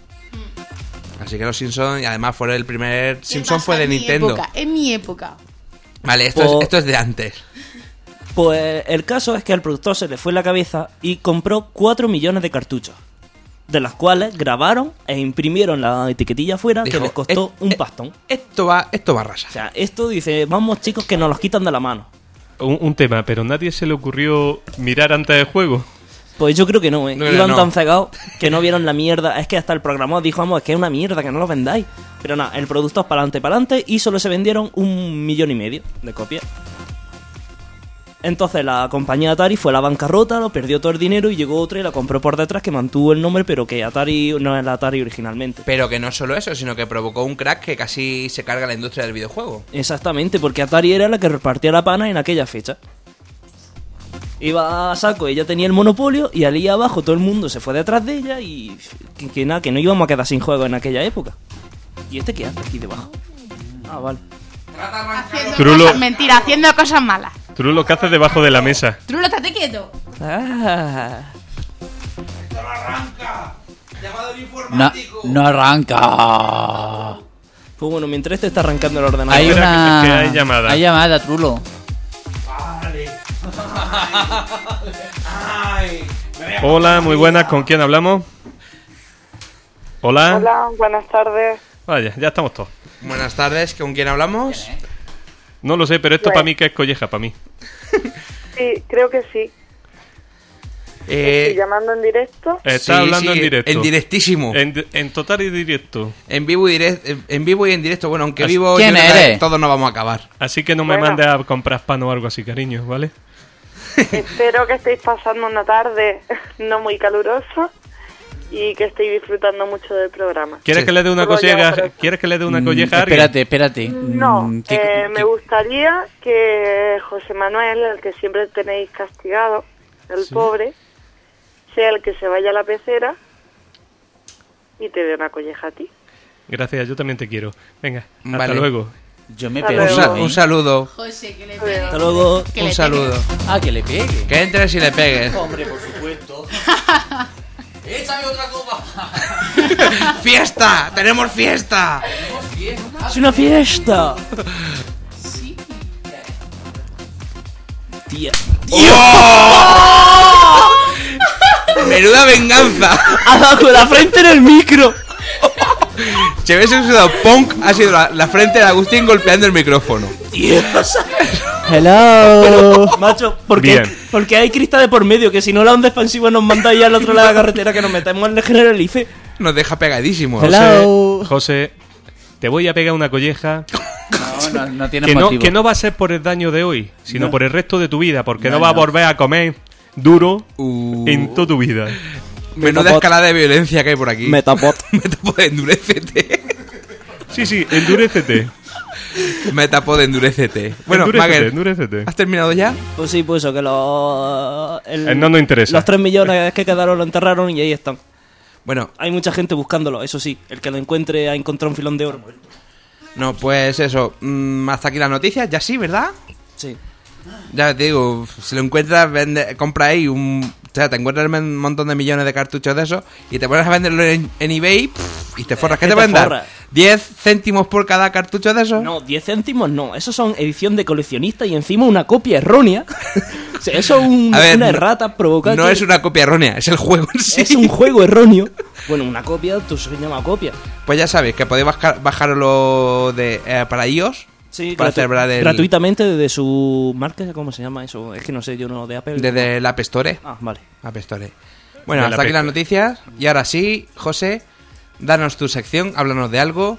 Así que los Simpsons, y además fue el primer. ¿Qué Simpson fue de En mi Nintendo. época, en mi época. Vale, esto, es, esto es de antes. Pues el caso es que al productor se le fue la cabeza y compró 4 millones de cartuchos. De las cuales grabaron e imprimieron la etiquetilla afuera Dijo, que les costó "Eh, un eh, pastón. Esto va, esto va a arrasar. O sea, esto dice, vamos chicos que nos los quitan de la mano. Un, un tema, pero nadie se le ocurrió mirar antes del juego. Pues yo creo que no, ¿eh? No, Iban no. tan cegados que no vieron la mierda. Es que hasta el programador dijo, vamos, es que es una mierda, que no lo vendáis. Pero nada, el producto es para adelante, para adelante y solo se vendieron un millón y medio de copias. Entonces la compañía Atari fue a la bancarrota, lo perdió todo el dinero y llegó otra y la compró por detrás que mantuvo el nombre, pero que Atari no es la Atari originalmente. Pero que no solo eso, sino que provocó un crack que casi se carga la industria del videojuego. Exactamente, porque Atari era la que repartía la pana en aquella fecha. Iba a saco, ella tenía el monopolio y allí abajo todo el mundo se fue detrás de ella y que, que nada, que no íbamos a quedar sin juego en aquella época. ¿Y este qué hace aquí debajo? Ah, vale. Haciendo Trulo. cosas, mentira, haciendo cosas malas. Tú lo que haces debajo de la mesa. Trulo, estate quieto. Ah. No, no arranca. Pues bueno, mientras este está arrancando el ordenador. Hay una. que- hay llamada. Hay llamada, Trulo. Hola, muy buenas, ¿con quién hablamos? Hola. Hola, buenas tardes. Vaya, ya estamos todos. Buenas tardes, ¿con quién hablamos? No lo sé, pero esto Bueno. para mí que es colleja, para mí. Sí, creo que sí. Eh, Estoy llamando en directo. Está sí, hablando sí, en directo. En directísimo. En, En, en total y directo. vivo y direct- en- en vivo y en directo. Bueno, aunque Así- vivo, ¿Quién eres? todos nos vamos a acabar. Así que no me Bueno. mandes a comprar pan o algo así, cariño, ¿vale? Espero que estéis pasando una tarde no muy calurosa y que estéis disfrutando mucho del programa. ¿Quieres Sí. que le dé una colleja? ¿Quieres que le dé una Mm, colleja espérate, espérate. No, Mm, ¿qué- eh, qué- me gustaría que José Manuel, el que siempre tenéis castigado, el pobre, sea el que se vaya a la pecera y te dé una colleja a ti. Gracias, yo también te quiero. Venga, hasta Vale. luego. Yo me pego. Un, ¿eh? un saludo. José, que le Hasta pegue. Hasta luego. Que un le saludo. Ah, que le pegue. Que entres y le pegues. Hombre, por supuesto. ¡Échame otra copa! ¡Fiesta! ¡Tenemos fiesta! ¡Es una fiesta! Sí. Tía. ¡Menuda venganza! ¡Ha dado con la frente en el micro! Si hubiese usado punk, ha sido la, la frente de Agustín golpeando el micrófono. Hello. Macho, ¿por qué? Bien. Porque hay cristal de por medio, que si no la onda expansiva nos manda ahí al otro lado de la carretera que nos metemos en el Generalife. Nos deja pegadísimos. Hello. José, te voy a pegar una colleja No, no, no tiene que no, motivo. que no va a ser por el daño de hoy, sino No. por el resto de tu vida, porque no, No, vas a no. volver a comer duro Uh, en toda tu vida. Menuda Metapod. escalada de violencia que hay por aquí. Metapod. Metapod, endurécete. Sí, sí, endurécete. Metapod, endurecete. Bueno, Endurécete, Mager, endurécete. ¿has terminado ya? Pues sí, pues eso, que los... el- Eh, no nos interesa. Los 3 millones que quedaron lo enterraron y ahí están. Bueno, Hay mucha gente buscándolo, eso sí. El que lo encuentre ha encontrado un filón de oro. no, pues eso. mm, hasta aquí las noticias, ya sí, ¿verdad? Sí. Ya te digo, si lo encuentras, vende, compra ahí un... O sea, te encuentras un montón de millones de cartuchos de eso y te pones a venderlo en, en eBay pff, y te forras. ¿Qué te te forras. ¿10 céntimos por cada cartucho de eso? No, 10 céntimos no. Eso son edición de coleccionista y encima una copia errónea. o sea, eso es un- ver, una errata provocada. No es una copia errónea, es el juego en sí. Es un juego erróneo. Bueno, una copia, tú se llama copia. Pues ya sabéis que podéis bajar, bajarlo de, eh, para iOS. Sí, para gratu- celebrar el, gratuitamente desde su marca, ¿cómo se llama eso? Es que no sé, yo no de Apple. Desde el App Store. Ah, vale. App Store. Bueno, De la hasta aquí App las noticias. Y ahora sí, José, danos tu sección, háblanos de algo.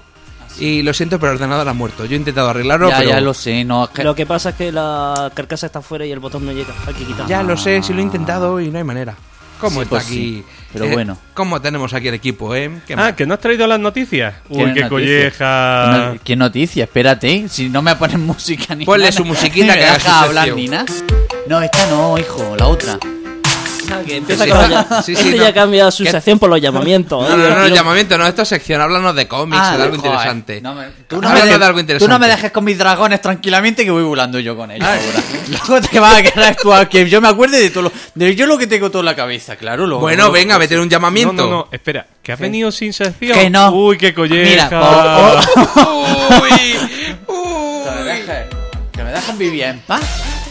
Y lo siento, pero el ordenador ha muerto. Yo he intentado arreglarlo, ya, pero... ya lo sé, no, es que- Lo que pasa es que la carcasa está fuera y el botón no llega. Hay que quitarlo. Ya lo sé, si lo he intentado y no hay manera. ¿Cómo Sí, está pues aquí? sí, pero Eh, bueno. ¿Cómo tenemos aquí el equipo, eh? Qué Ah, que no has traído las noticias. ¿Qué Uy, qué noticia? colleja. ¿Qué no- ¿Qué noticia? Espérate, si no me ponen música ni Ponle nada. su musiquita que haga hablar sección. ni nada. No, esta no, hijo, la otra. Ah, que empieza con los ya- Sí, sí, este no. ya cambia su ¿Qué? sección por los llamamientos. No, ¿eh? no, no, no, llamamiento, no, esto es sección, háblanos de cómics, Ah, de algo joder, interesante. no me- tú, no me Háblanos de- de algo tú interesante. no me dejes con mis dragones tranquilamente que voy volando yo con ellos ahora. Luego te vas a quedar tú a que yo me acuerde de todo lo, de yo lo que tengo todo en la cabeza, claro. Lo, Bueno, lo- venga, meter un No, llamamiento. no, no, espera, que has venido sin sección. Que no. Uy, qué colleja. Mira, oh, oh. Uy, Que me uy. dejes- que me dejan vivir en paz.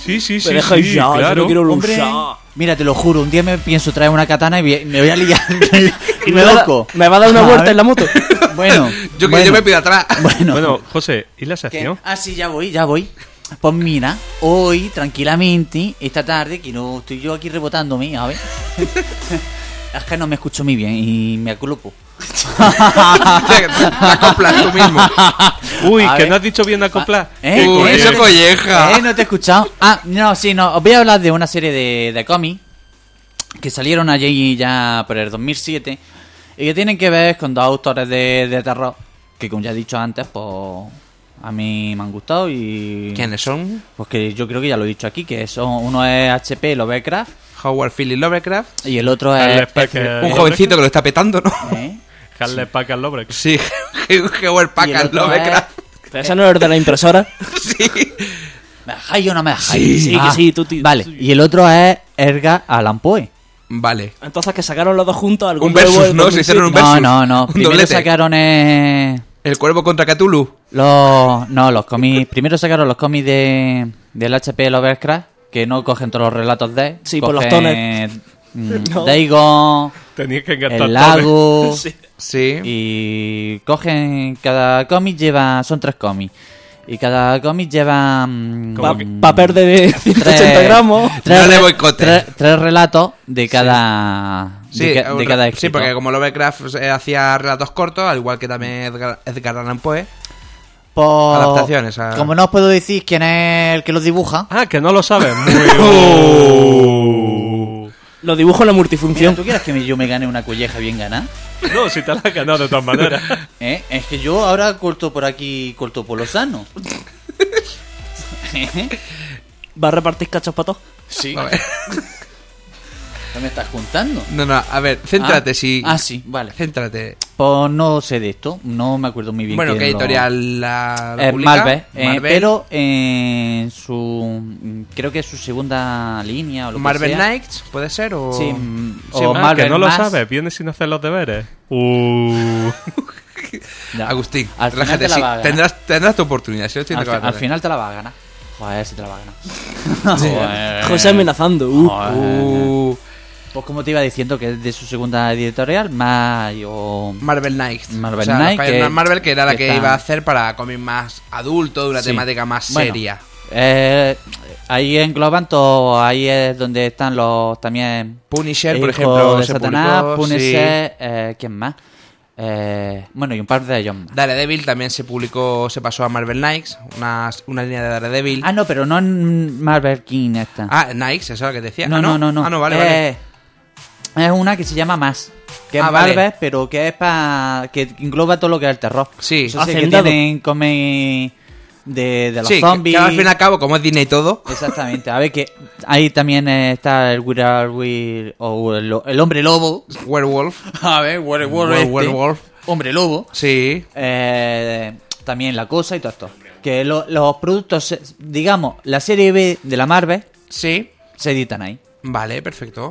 Sí, sí, sí, Me deja sí, ya, yo claro. no quiero Hombre, luchar. mira, te lo juro, un día me pienso traer una katana y me voy a liar. Y me loco. me va a dar una A vuelta ver. en la moto. Bueno, Yo que bueno, yo me pido atrás. Bueno, Bueno, José, ¿y la ¿qué? sección? Ah, sí, ya voy, ya voy. Pues mira, hoy, tranquilamente, esta tarde, que no estoy yo aquí rebotándome, a ver. es que no me escucho muy bien y me aculupo. Te acoplas tú mismo. Uy, A que ver. no has dicho bien acoplar. ¿Eh? Qué Uy, colleja. eso colleja. ¿Eh? ¿No te he escuchado? Ah, no, sí, no. Os voy a hablar de una serie de, de cómics que salieron allí ya por el 2007 y que tienen que ver con dos autores de, de terror que, como ya he dicho antes, pues a mí me han gustado y... ¿Quiénes son? Pues que yo creo que ya lo he dicho aquí, que son uno es HP Lovecraft Howard Phillips Lovecraft. y el otro es... Un jovencito que lo está petando, ¿no? ¿Eh? Harley Packard Lovecraft. Sí, Howard Packard Lovecraft. Pero ese no es el de la impresora. Sí. ¿Me dejáis o no me dejáis? Sí, sí, que sí, tú, tío. Vale, y el otro es Edgar Allan Poe. Vale. Entonces que sacaron los dos juntos algún Un versus, nuevo ¿no? Se hicieron un 2007. versus. No, no, no. Un Primero doblete. sacaron eh, El cuervo contra Cthulhu. los. No, los cómics. Primero sacaron los cómics de, del HP Lovecraft, que no cogen todos los relatos de. Sí, por los cogen, toners. mm, No. Dagon, Tenías que encantar el lago. Sí. Sí. Y cogen. Cada cómic lleva. Son tres cómics. Y cada cómic lleva. mm, Pa- papel de 180 tres- gramos. Tres, No le re- boicotes. tres- tres relatos de cada. Sí, de, ca- de un- cada sí, porque como Lovecraft eh, hacía relatos cortos, al igual que también Edgar, Edgar Allan Poe. Pues, Adaptaciones a- Como no os puedo decir quién es el que los dibuja. Ah, que no lo sabes. Muy oh. Lo dibujo en la Mira, multifunción. ¿tú quieres que yo me gane una colleja bien ganada? No, si te la has ganado de todas maneras. ¿Eh? Es que yo ahora corto por aquí, corto por lo sano. ¿Va a repartir cachos para todos? sí. A ¿Qué me estás juntando? No, no, a ver, céntrate ah, si. Ah, sí, vale. Céntrate. Pues no sé de esto, no me acuerdo muy bien. bueno, ¿qué lo- editorial la, la Eh? Marvel, eh, pero en su. Creo que es su segunda línea o lo Marvel que sea. Knights, ¿puede ser? O... Sí, mm, Sí, o Ah, Marvel que no lo sabes. Vienes sin hacer los deberes. Uh. Agustín, Al final relájate, te la sí, va a ganar. tendrás, tendrás tu oportunidad. Si no estoy Al, diciendo fi- que al vas final te la va a ganar. Joder, si te la va a ganar. Joder. José amenazando. Uh. Pues como te iba diciendo que es de su segunda editorial, Mayo... Marvel Knights. Marvel o sea, Knight, la que- Marvel, que era la que que está- iba a hacer para cómic más adulto, de una Sí. temática más Bueno, seria. eh, ahí engloban todo, ahí es donde están los también... Punisher, por ejemplo, de Satanás, publicó, Punisher, eh, ¿quién más? Eh, bueno, y un par de ellos más. Daredevil también se publicó, se pasó a Marvel Knights, una, una línea de Daredevil. Ah, no, pero no en Marvel King esta. Ah, Knights, eso es lo que te decía. no, Ah, no, no, no. Ah, no, vale, Eh, Es una que se llama Más. Que es Ah, vale. Marvel, pero que es para... Que engloba todo lo que es el terror. Sí. Eso sí, que tienen cómic de, de los Sí, zombies. que al fin y al cabo, como es Disney y todo, Exactamente. A ver que ahí también está el We Are We- o el, el hombre lobo. Werewolf. A ver, werewolf. Were- este. werewolf. Hombre lobo. Sí. Eh, también la cosa y todo esto. Que lo- los productos, eh, digamos, la serie B de la Marvel Sí. se editan ahí. Vale, perfecto.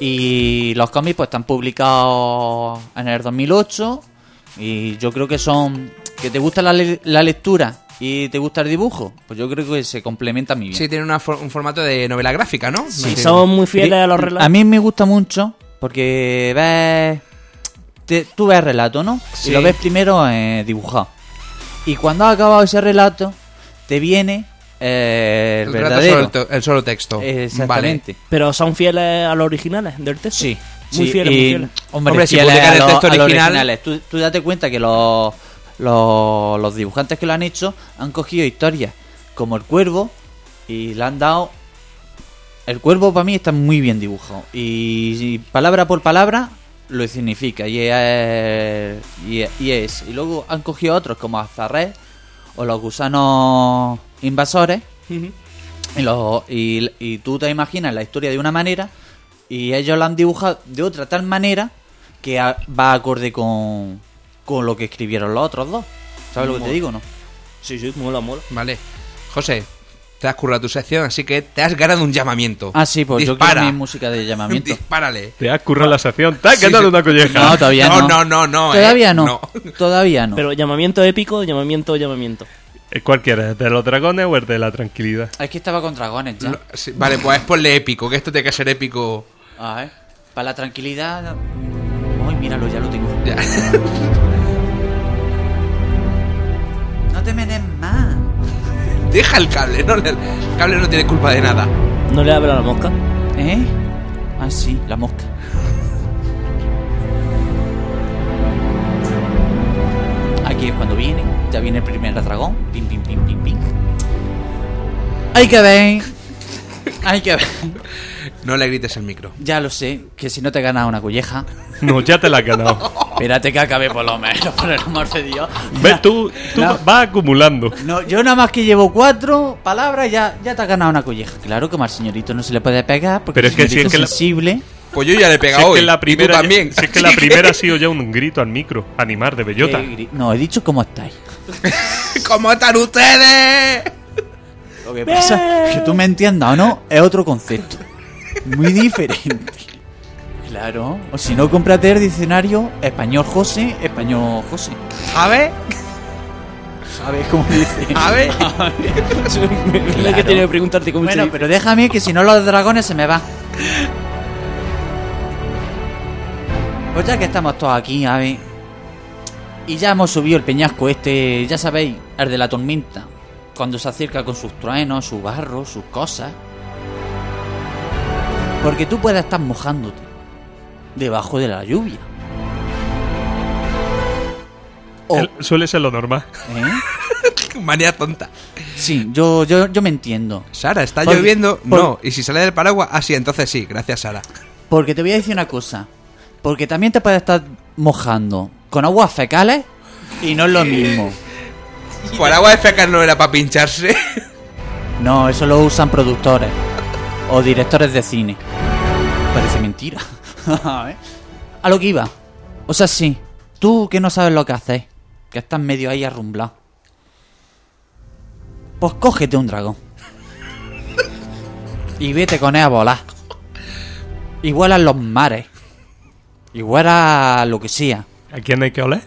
Y los cómics pues están publicados en el 2008 y yo creo que son... que te gusta la, le- la lectura y te gusta el dibujo, pues yo creo que se complementan muy bien. Sí, tiene una for- un formato de novela gráfica, ¿no? Si No son muy fieles a los relatos. A mí me gusta mucho porque ves. te- tú ves relato, ¿no? Sí. Y lo ves primero eh, dibujado. Y cuando has acabado ese relato, te viene eh, el, El relato verdadero. solo, el, el solo texto. Exactamente. Pero son fieles a los originales del texto. Sí. Muy sí, fieles, y, muy fieles. Hombre, Hombre, si fieles publican a el texto a los original- originales. Tú, tú date cuenta que los, los, los dibujantes que lo han hecho han cogido historias como el cuervo y le han dado. El cuervo para mí está muy bien dibujado. Y, y palabra por palabra lo significa. Y es, y, es- y es. Y luego han cogido otros como Azarré o los gusanos invasores. Y, los- y, y tú te imaginas la historia de una manera y ellos la han dibujado de otra tal manera que a- va acorde con, con lo que escribieron los otros dos. ¿Sabes lo que te digo, no? Sí, sí, mola, mola. Vale. José, te has currado tu sección, así que te has ganado un llamamiento. Ah, sí, pues yo Dispara. quiero mi música de llamamiento. Dispárale. Te has currado la sección. Te has Sí, ganado sí. una colleja. No, todavía no. No, no, no, no, Todavía eh, no. no. Todavía no. Pero llamamiento épico, llamamiento, llamamiento. ¿El ¿Cuál quieres? ¿El de los dragones o el de la tranquilidad? Es que estaba con dragones ya. Lo- sí, vale, pues ponle épico, que esto tiene que ser épico. A ver. Para la tranquilidad. Ay, míralo, ya lo tengo. Ya. No te menes. Deja el cable, no, le- el cable no tiene culpa de nada. ¿No le habla a la mosca? ¿Eh? Ah, sí, la mosca. Aquí es cuando viene. Ya viene el primer dragón. Pim, pim, pim, pim, pim. Hay que ver. Hay que ver. No le grites el micro. Ya lo sé, que si no te ganas una colleja. No, ya te la has ganado. Espérate que acabe por lo menos, por el amor de Dios. ¿Ves? Tú, tú No. vas acumulando. No, yo nada más que llevo cuatro palabras ya, ya te has ganado una colleja. Claro que al señorito no se le puede pegar porque Pero es que si es que la-. Pues yo ya le he Si pegado es hoy. que la y primera, tú también. Si es que la primera ha sido ya un grito al micro. Animar de bellota. No, he dicho cómo estáis. ¿Cómo están ustedes? Lo que pasa es que tú me entiendas o no, es otro concepto. Muy diferente. Claro. O si no, cómprate el diccionario español José, español José. A ver, ¿Sabes cómo dice? a ver. Es que tiene que preguntarte cómo Bueno, pero déjame que si no los dragones se me va. Pues ya que estamos todos aquí, a ver. Y ya hemos subido el peñasco este, ya sabéis, el de la tormenta. Cuando se acerca con sus truenos, su barro, sus cosas. Porque tú puedes estar mojándote debajo de la lluvia. O, El- suele ser lo normal. ¿eh? Manía tonta. Sí, yo, yo, yo me entiendo. Sara, ¿está lloviendo? por- No. Y si sale del paraguas, ah, sí, entonces sí. Gracias, Sara. Porque te voy a decir una cosa. Porque también te puedes estar mojando con aguas fecales y no es lo mismo. Por agua de fecal no era para pincharse. No, eso lo usan productores o directores de cine. Parece mentira. ¿Eh? a lo que iba. O sea, sí. Tú que no sabes lo que haces. Que estás medio ahí arrumblado. Pues cógete un dragón. Y vete con él a volar. Y vuela en los mares. Y vuela lo que sea. ¿A quién hay que oler?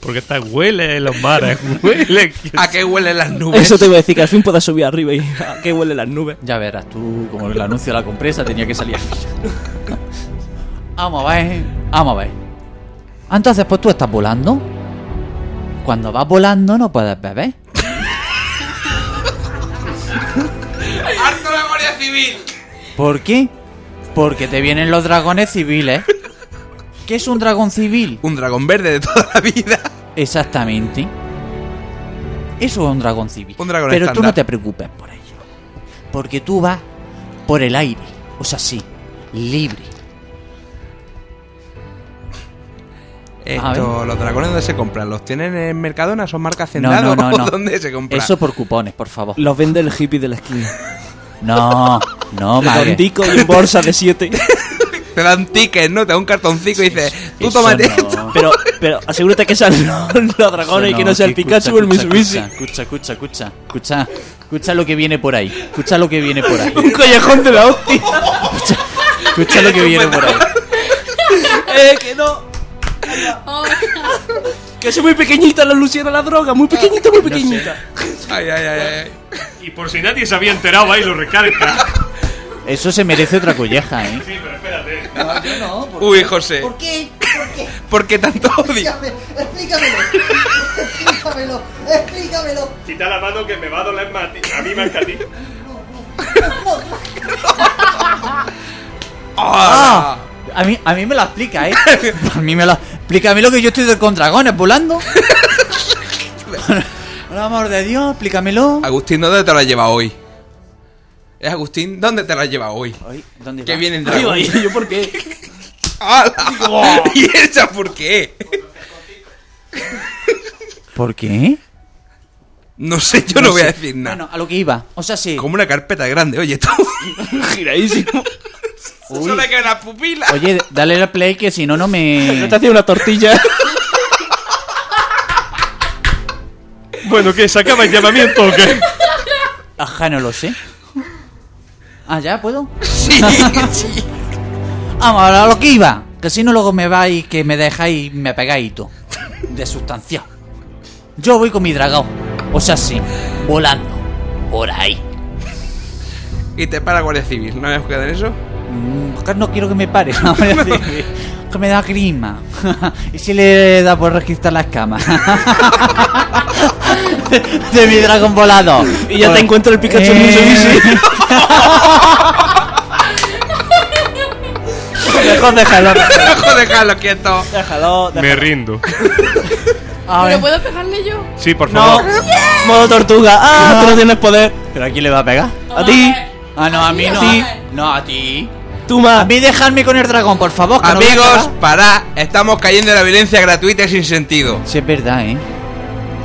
Porque está huele en los mares. Huele. ¿A qué huelen las nubes? Eso te voy a decir, que al fin puedas subir arriba y a qué huelen las nubes. Ya verás, tú, como el anuncio de la compresa, tenía que salir. Vamos a ver, vamos a ver. Entonces, pues tú estás volando. Cuando vas volando, no puedes beber. ¡Harto la Guardia Civil! ¿Por qué? Porque te vienen los dragones civiles. ¿Qué es un dragón civil? Un dragón verde de toda la vida. Exactamente. Eso es un dragón civil. Un dragón Pero tú no te preocupes por ello. Porque tú vas por el aire. O sea, sí, libre. Esto, los dragones, ¿dónde se compran? ¿Los tienen en Mercadona? ¿Son marcas No, Hacendado? no, no, no. ¿O ¿Dónde se compran? Eso por cupones, por favor. Los vende el hippie de la esquina. No, no, De madre. Dondico y en bolsa de 7. Te dan tickets, ¿no? Te dan un cartoncito y dices, tú tómate no. esto. Pero, pero asegúrate que sean los, los dragones y que no sea el escucha, Pikachu o el escucha, Mitsubishi. Escucha, escucha, escucha, escucha, escucha lo que viene por ahí. Escucha lo que viene por ahí. Un collejón de la hostia. Escucha lo que viene por ahí. eh, que no. Que es muy pequeñita la Luciana la droga, muy pequeñita, muy pequeñita. Ay, ay, ay, ay. Y por si nadie se había enterado, ahí lo recarga. Eso se merece otra colleja, ¿eh? Sí, pero espérate. Uy, José. ¿Por qué? ¿Por qué? ¿Por qué tanto odio? Explícame, explícamelo. Explícamelo, explícamelo. Quita la mano que me va a doler más a, ti- a mí más que a ti. ¡Ah! A mí, a mí me lo explica, ¿eh? A mí me lo explícame lo que yo estoy con dragones volando. Por amor de Dios, explícamelo. Agustín, ¿dónde te lo has llevado hoy? ¿Es Agustín? ¿Dónde te lo has llevado hoy? Ay, ¿Dónde ¿Qué va? viene en Ay, dragón? ay, ¿yo por qué? ¡Hala! ¿Y esa por qué? ¿Por qué? No sé, yo no, voy a decir nada. Bueno, a lo que iba. O sea, sí. Como una carpeta grande, oye, tú. Giradísimo. Solo queda una pupila. Oye, dale al play que si no, no No me. te hacía una tortilla. Bueno, ¿qué? ¿Se acaba el llamamiento o qué? Ajá, no lo sé. Ah, ¿ya puedo? Sí, sí. Vamos, a lo que iba. Que si no, luego me vais, que me dejáis, me pegáis todo. De sustancia. Yo voy con mi dragón. O sea, sí, volando. Por ahí. Y te para Guardia Civil, ¿no habías quedado en eso? Mm, no quiero que me pare. no voy a decir, que me da grima. y si le da por registrar las camas. de, de mi dragón volado. Y ya te encuentro el Pikachu en Eh. Mitsubishi. Mejor déjalo. Dejo dejarlo quieto. Déjalo, Me déjalo. rindo. ¿Pero puedo pegarle yo? Sí, por No. favor. Modo tortuga. Ah, tú no tienes poder. ¿Pero a quién le va a pegar? A ti. Ah, no, a mí no. A. No, a ti. Tú A más. mí dejadme con el dragón, por favor. que no a Amigos, parad. Estamos cayendo en la violencia gratuita y sin sentido. Sí, es verdad, ¿eh?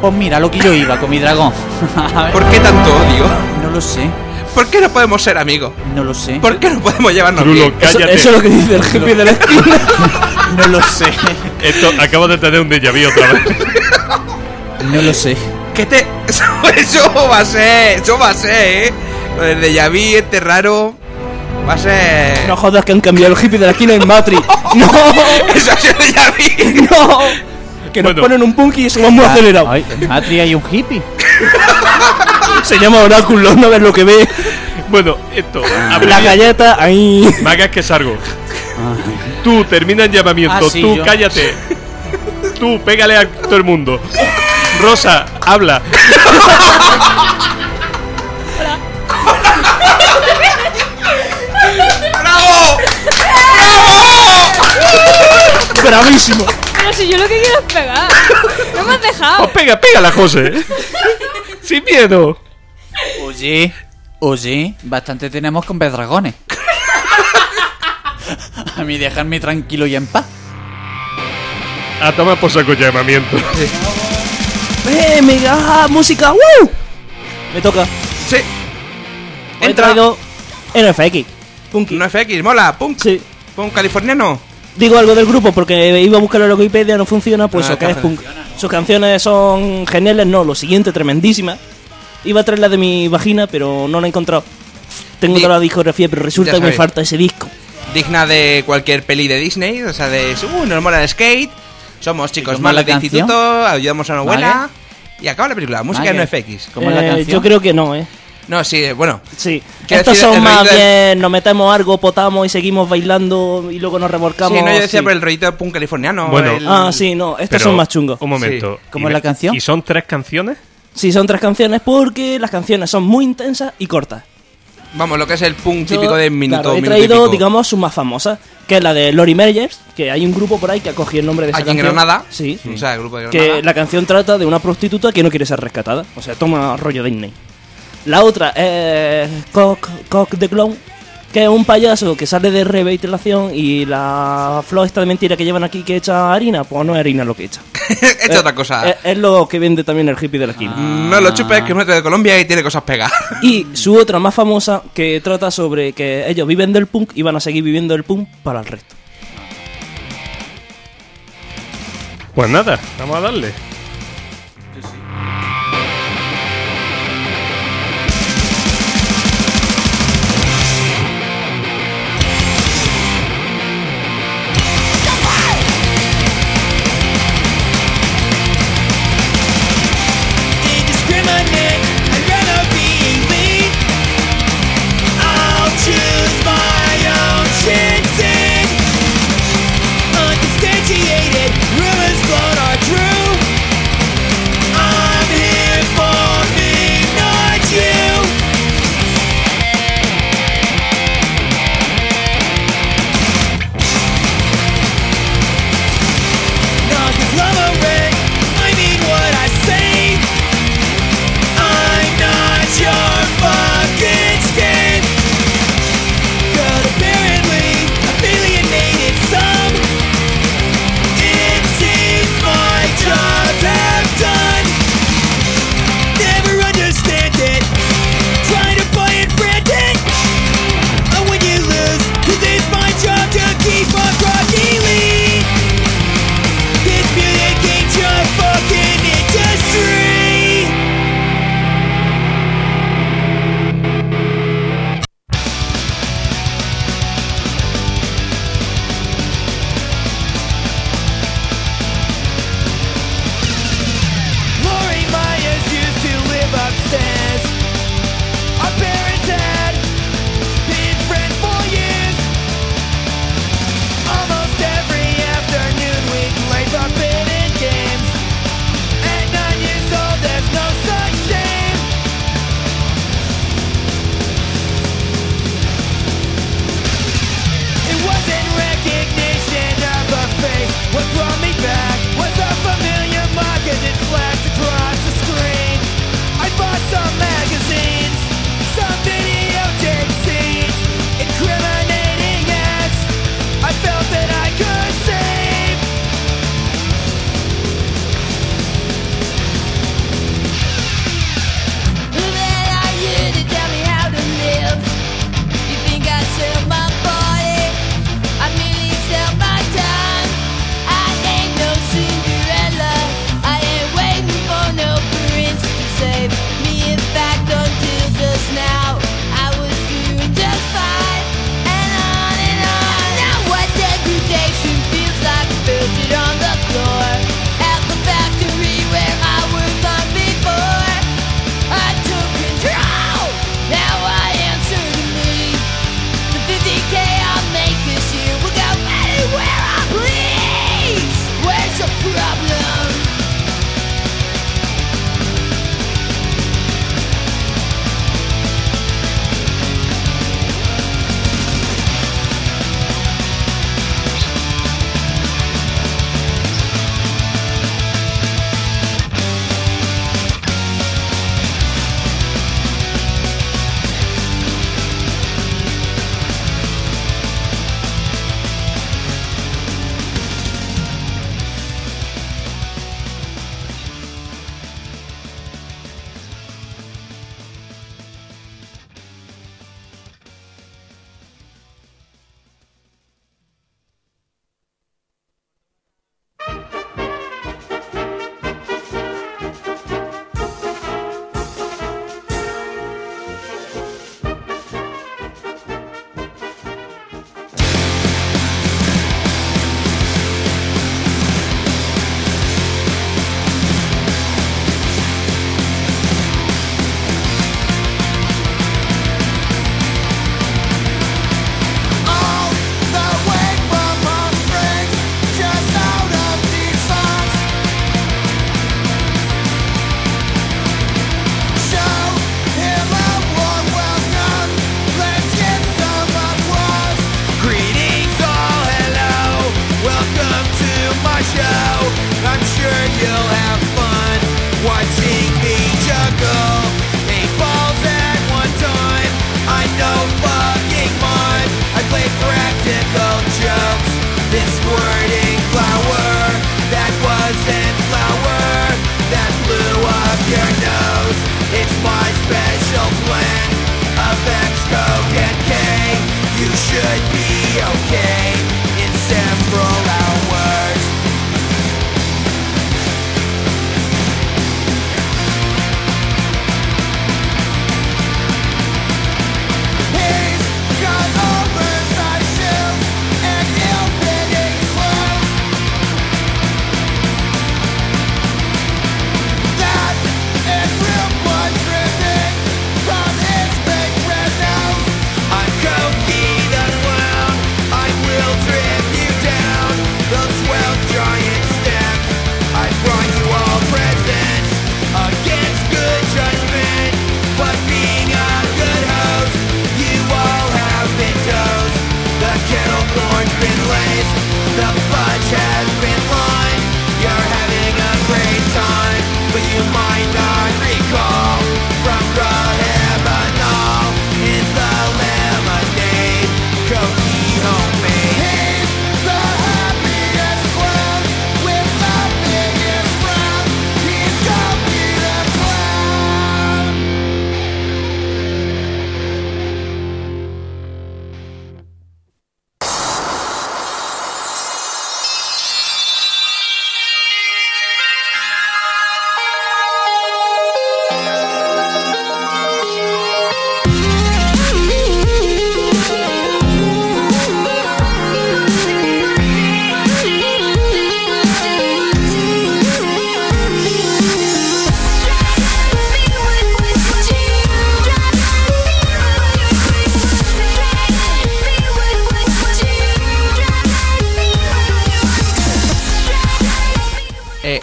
Pues mira, lo que yo iba con mi dragón. A. ¿Por qué tanto odio? No lo sé, ¿Por qué no podemos ser amigos? no lo sé. ¿Por qué no podemos llevarnos Trulo, bien? Eso, cállate. eso es lo que dice el hippie de la esquina. No lo sé. Esto, acabo de tener un déjà vu otra vez. No lo sé. ¿Qué te...? Eso, eso va a ser, eso va a ser, ¿eh? Lo del déjà vu, este raro... Va a ser... No jodas que han cambiado el hippie de la esquina en Matrix. No, Eso ha sido déjà vu. no. Que nos Bueno. ponen un punky y se va muy acelerado. Ay, en Matri hay un hippie. Se llama Oráculo, no ves lo que ve. Bueno, esto. La galleta, ahí. Me hagas que salgo. Tú, termina el llamamiento. Ah, sí, Tú, yo. cállate. Tú, pégale a todo el mundo. Rosa, habla. Bravísimo. Pero si yo lo que quiero es pegar. No me has dejado. Pues pega, pégala, José. Sin miedo. Oye, oye, bastante tenemos con ver dragones. A mí dejarme tranquilo y en paz. A tomar por saco llamamiento. ¡Eh, mega! ah, ¡Música! ¡Woo! Me toca. Sí. He Entra. traído NFX. Punky. No FX, mola, punk. Sí. Punk californiano. Digo algo del grupo porque iba a buscarlo en la Wikipedia, no funciona, pues Ah, eso que que es punk. Sus canciones son geniales, no, lo siguiente, tremendísimas. Iba a traer la de mi vagina, pero no la he encontrado. Tengo Di- toda la discografía, pero resulta que me falta ese disco. Digna de cualquier peli de Disney. O sea, de... Uh, nos mola el skate. Somos chicos malos de canción? instituto. Ayudamos a una abuela. Vale. Y acaba la película. Música Vale. no FX. ¿Cómo es la Eh, canción? Yo creo que no, ¿eh? No, sí, eh, bueno. Sí. Estos decir, son más bien, nos metemos algo, potamos y seguimos bailando y luego nos revolcamos. Sí, no, yo decía sí. por el rollito de punk californiano. Bueno. el- Ah, sí, no, estos Pero, son más chungos. Un momento. ¿Cómo ¿Y es la canción? ¿Y son tres canciones? Sí, son tres canciones porque las canciones son muy intensas y cortas. Vamos, lo que es el punk Yo, típico de minuto, claro, he traído, digamos, sus más famosas, que es la de Lori Meyers, que hay un grupo por ahí que ha cogido el nombre de esa Aquí en canción. Granada. Sí. O sea, el grupo de Granada. Que la canción trata de una prostituta que no quiere ser rescatada. O sea, toma rollo Disney. La otra es Cock, Cock the Clown, que es un payaso que sale de reventilación y la flor esta de mentira que llevan aquí que echa harina, pues no es harina lo que echa. Echa Eh, otra cosa. Es, es lo que vende también el hippie de la esquina. No lo chupes, que es de Colombia y tiene cosas pegadas. Y su otra más famosa que trata sobre que ellos viven del punk y van a seguir viviendo del punk para el resto. Pues nada, vamos a darle.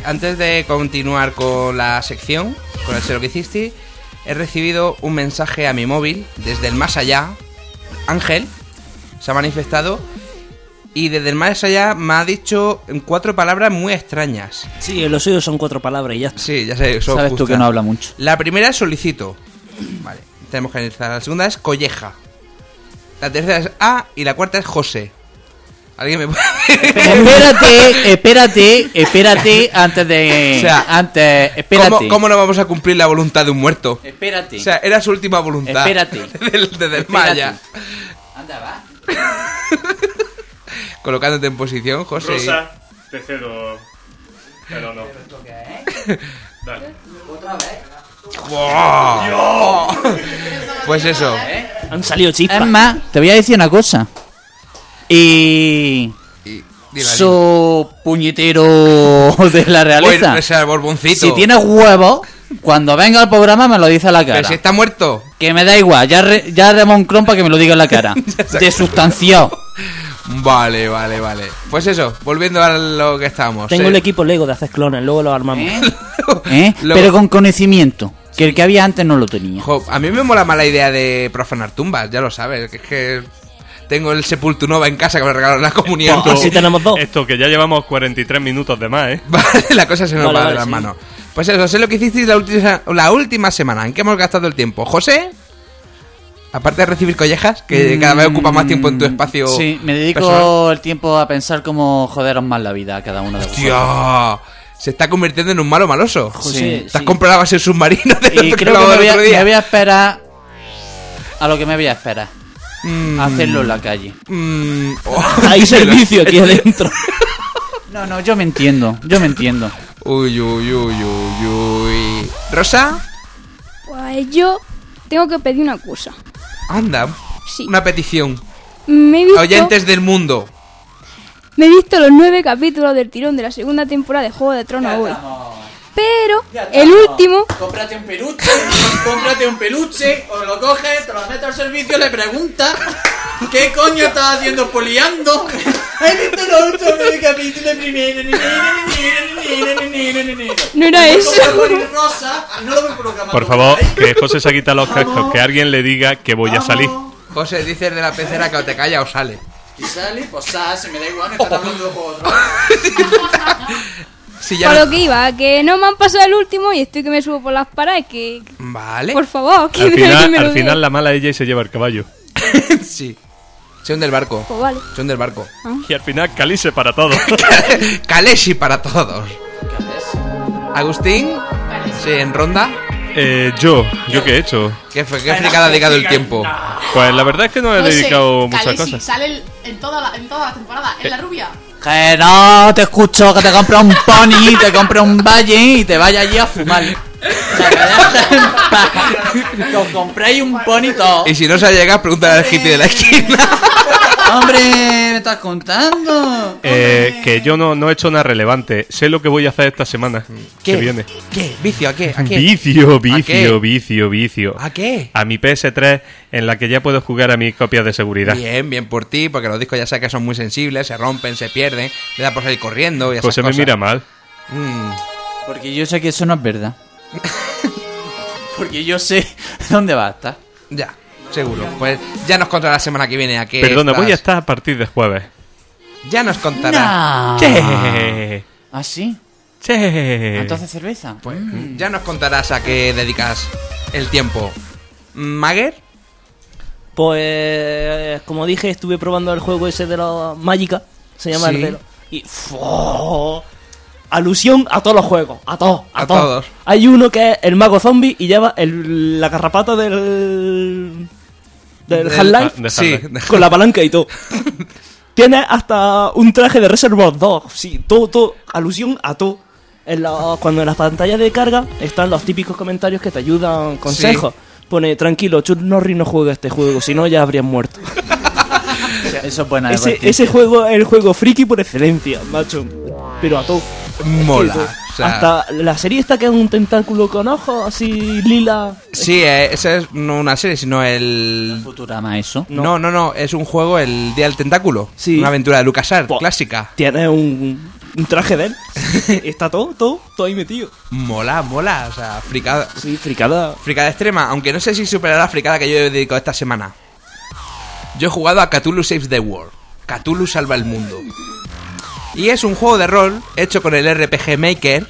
Antes de continuar con la sección, con el sé lo que hiciste, he recibido un mensaje a mi móvil desde el más allá. Ángel se ha manifestado y desde el más allá me ha dicho en cuatro palabras muy extrañas. Sí, los suyos son cuatro palabras y ya está. Sí, ya sé, son Sabes tú que no habla mucho. La primera es solicito. Vale, tenemos que analizar. La segunda es colleja. La tercera es A y la cuarta es José. ¿Alguien me puede Espérate, espérate, espérate antes de. O sea, antes, espérate. ¿Cómo, cómo no vamos a cumplir la voluntad de un muerto? Espérate. O sea, era su última voluntad. Espérate. Desde el, desde el Espérate. Maya. Anda, va. Colocándote en posición, José. Rosa, te cedo. Pero no. Dale. ¡Buah! Pues eso. Han salido chispas. Es más, te voy a decir una cosa. Y. Y- Su puñetero de la realeza. Bueno, ese borboncito. si tienes huevos, cuando venga al programa me lo dice a la cara. Pero si está muerto. Que me da igual, ya, re, ya remo un cron para que me lo diga en la cara. de sustanciado. Vale, vale, vale. Pues eso, volviendo a lo que estábamos. Tengo eh, el equipo Lego de hacer clones, luego los armamos. ¿Eh? ¿Eh? Luego- Pero con conocimiento. Que el que había antes no lo tenía. Jo, a mí me mola más la idea de profanar tumbas, ya lo sabes. Que es que tengo el Sepultunova en casa que me regalaron la comunión. Pues así tenemos dos. Esto que ya llevamos 43 minutos de más, ¿eh? Vale, la cosa se nos Vale, va de vale, las sí. manos. Pues eso, sé lo que hicisteis la última, la última semana. ¿En qué hemos gastado el tiempo? José, aparte de recibir collejas, que cada vez ocupa más tiempo en tu espacio. Mm, Sí, me dedico personal. el tiempo a pensar cómo joderos más la vida a cada uno de vosotros. Hostia, se está convirtiendo en un malo maloso. José, Te has sí. comprado la base submarino de Y lo creo que me voy, a, otro día. me voy a esperar a lo que me voy a esperar. Mm, hacerlo en la calle. mm, oh. Hay servicio aquí adentro. No, no, yo me entiendo, yo me entiendo. Uy, uy, uy, uy, uy. Rosa, Pues yo tengo que pedir una cosa. anda. Sí. Una petición. Me he visto, Oyentes del mundo. me he visto los nueve capítulos del tirón de la segunda temporada de Juego de Tronos hoy. Pero el último, Cómprate un peluche, cómprate un peluche, o lo coges, te lo metes al servicio, le preguntas ¿Qué coño estás haciendo poliando? He visto los últimos nueve capítulos primero. no era eso. Rosa, no lo voy programando Por favor, que José se quita los cascos, que alguien le diga que voy a salir. José, dices de la pecera que o te calla o sale. Y sale, pues sale, se me da igual, me están hablando de juego otro. Si ya Por no- lo que iba, que no me han pasado el último y estoy que me subo por las paredes, que... Vale. Por favor, que Al que me final, al final la mala ella y se lleva el caballo. sí. Son del barco. Pues vale. Son del barco. Y al final calice para todo. Kaleshi para todos. Agustín. Sí, en ronda. Eh, yo, ¿yo qué he hecho? ¿Qué, fue? ¿Qué fricada ha dedicado el tiempo? Pues la verdad es que no he José, dedicado muchas Khaleesi, cosas. Sale el- en, toda la, en toda la temporada, en la rubia. Que no te escucho, que te compre un pony, te compre un valle y te vaya allí a fumar. O sea, que os compréis un pony todo. Y si no se llega, pregúntale al hippie de la esquina. Hombre, me estás contando. Eh, que yo no, no he hecho nada relevante. Sé lo que voy a hacer esta semana que viene. ¿Qué? ¿Vicio? ¿A qué? ¿A qué? Vicio, ¿A qué? vicio, vicio, vicio. ¿A qué? A mi PS3 en la que ya puedo jugar a mis copias de seguridad. Bien, bien por ti, porque los discos ya sabes que son muy sensibles, se rompen, se pierden, le da por salir corriendo y esas José me cosas. mira mal. Mm, Porque yo sé que eso no es verdad. Porque yo sé dónde va a estar. ya, seguro. Pues ya nos contará la semana que viene a qué Perdona, voy a estás. estar a partir de jueves. Ya nos contará. No. Che, ¿Ah, sí? che. Entonces cerveza. Pues ya nos contarás a qué dedicas el tiempo. ¿Mager? Pues, como dije, estuve probando el juego ese de la mágica. Se llama Sí. el de los- Y. ¡fua! Alusión a todos los juegos. A todos. A, A todos. todos. Hay uno que es el mago zombie y lleva el, la garrapata del. Del Half-Life. Ah, de Sí, Half-Life. con la palanca y todo. Tiene hasta un traje de Reservoir 2. Sí, todo, todo. Alusión a todo. En la- cuando en las pantallas de carga están los típicos comentarios que te ayudan, consejos. Pone, tranquilo, Chuck Norris no juega este juego, si no ya habrían muerto. Eso es buena Ese, ese juego es el juego friki por excelencia, macho. Pero a todo. Mola. Sea, Hasta la serie esta que es un tentáculo con ojos así lila. Sí, eh, esa es no una serie, sino el... Futurama eso. No. no, no, es un juego, el Día del Tentáculo. Sí. Una aventura de LucasArts, Buah. clásica. Tiene un, un traje de él. Está todo, todo, todo ahí metido. Mola, mola. O sea, fricada. Sí, fricada. Fricada extrema, aunque no sé si superará la fricada que yo he dedicado esta semana. Yo he jugado a Cthulhu Saves the World. Cthulhu salva el mundo. Y es un juego de rol hecho con el RPG Maker,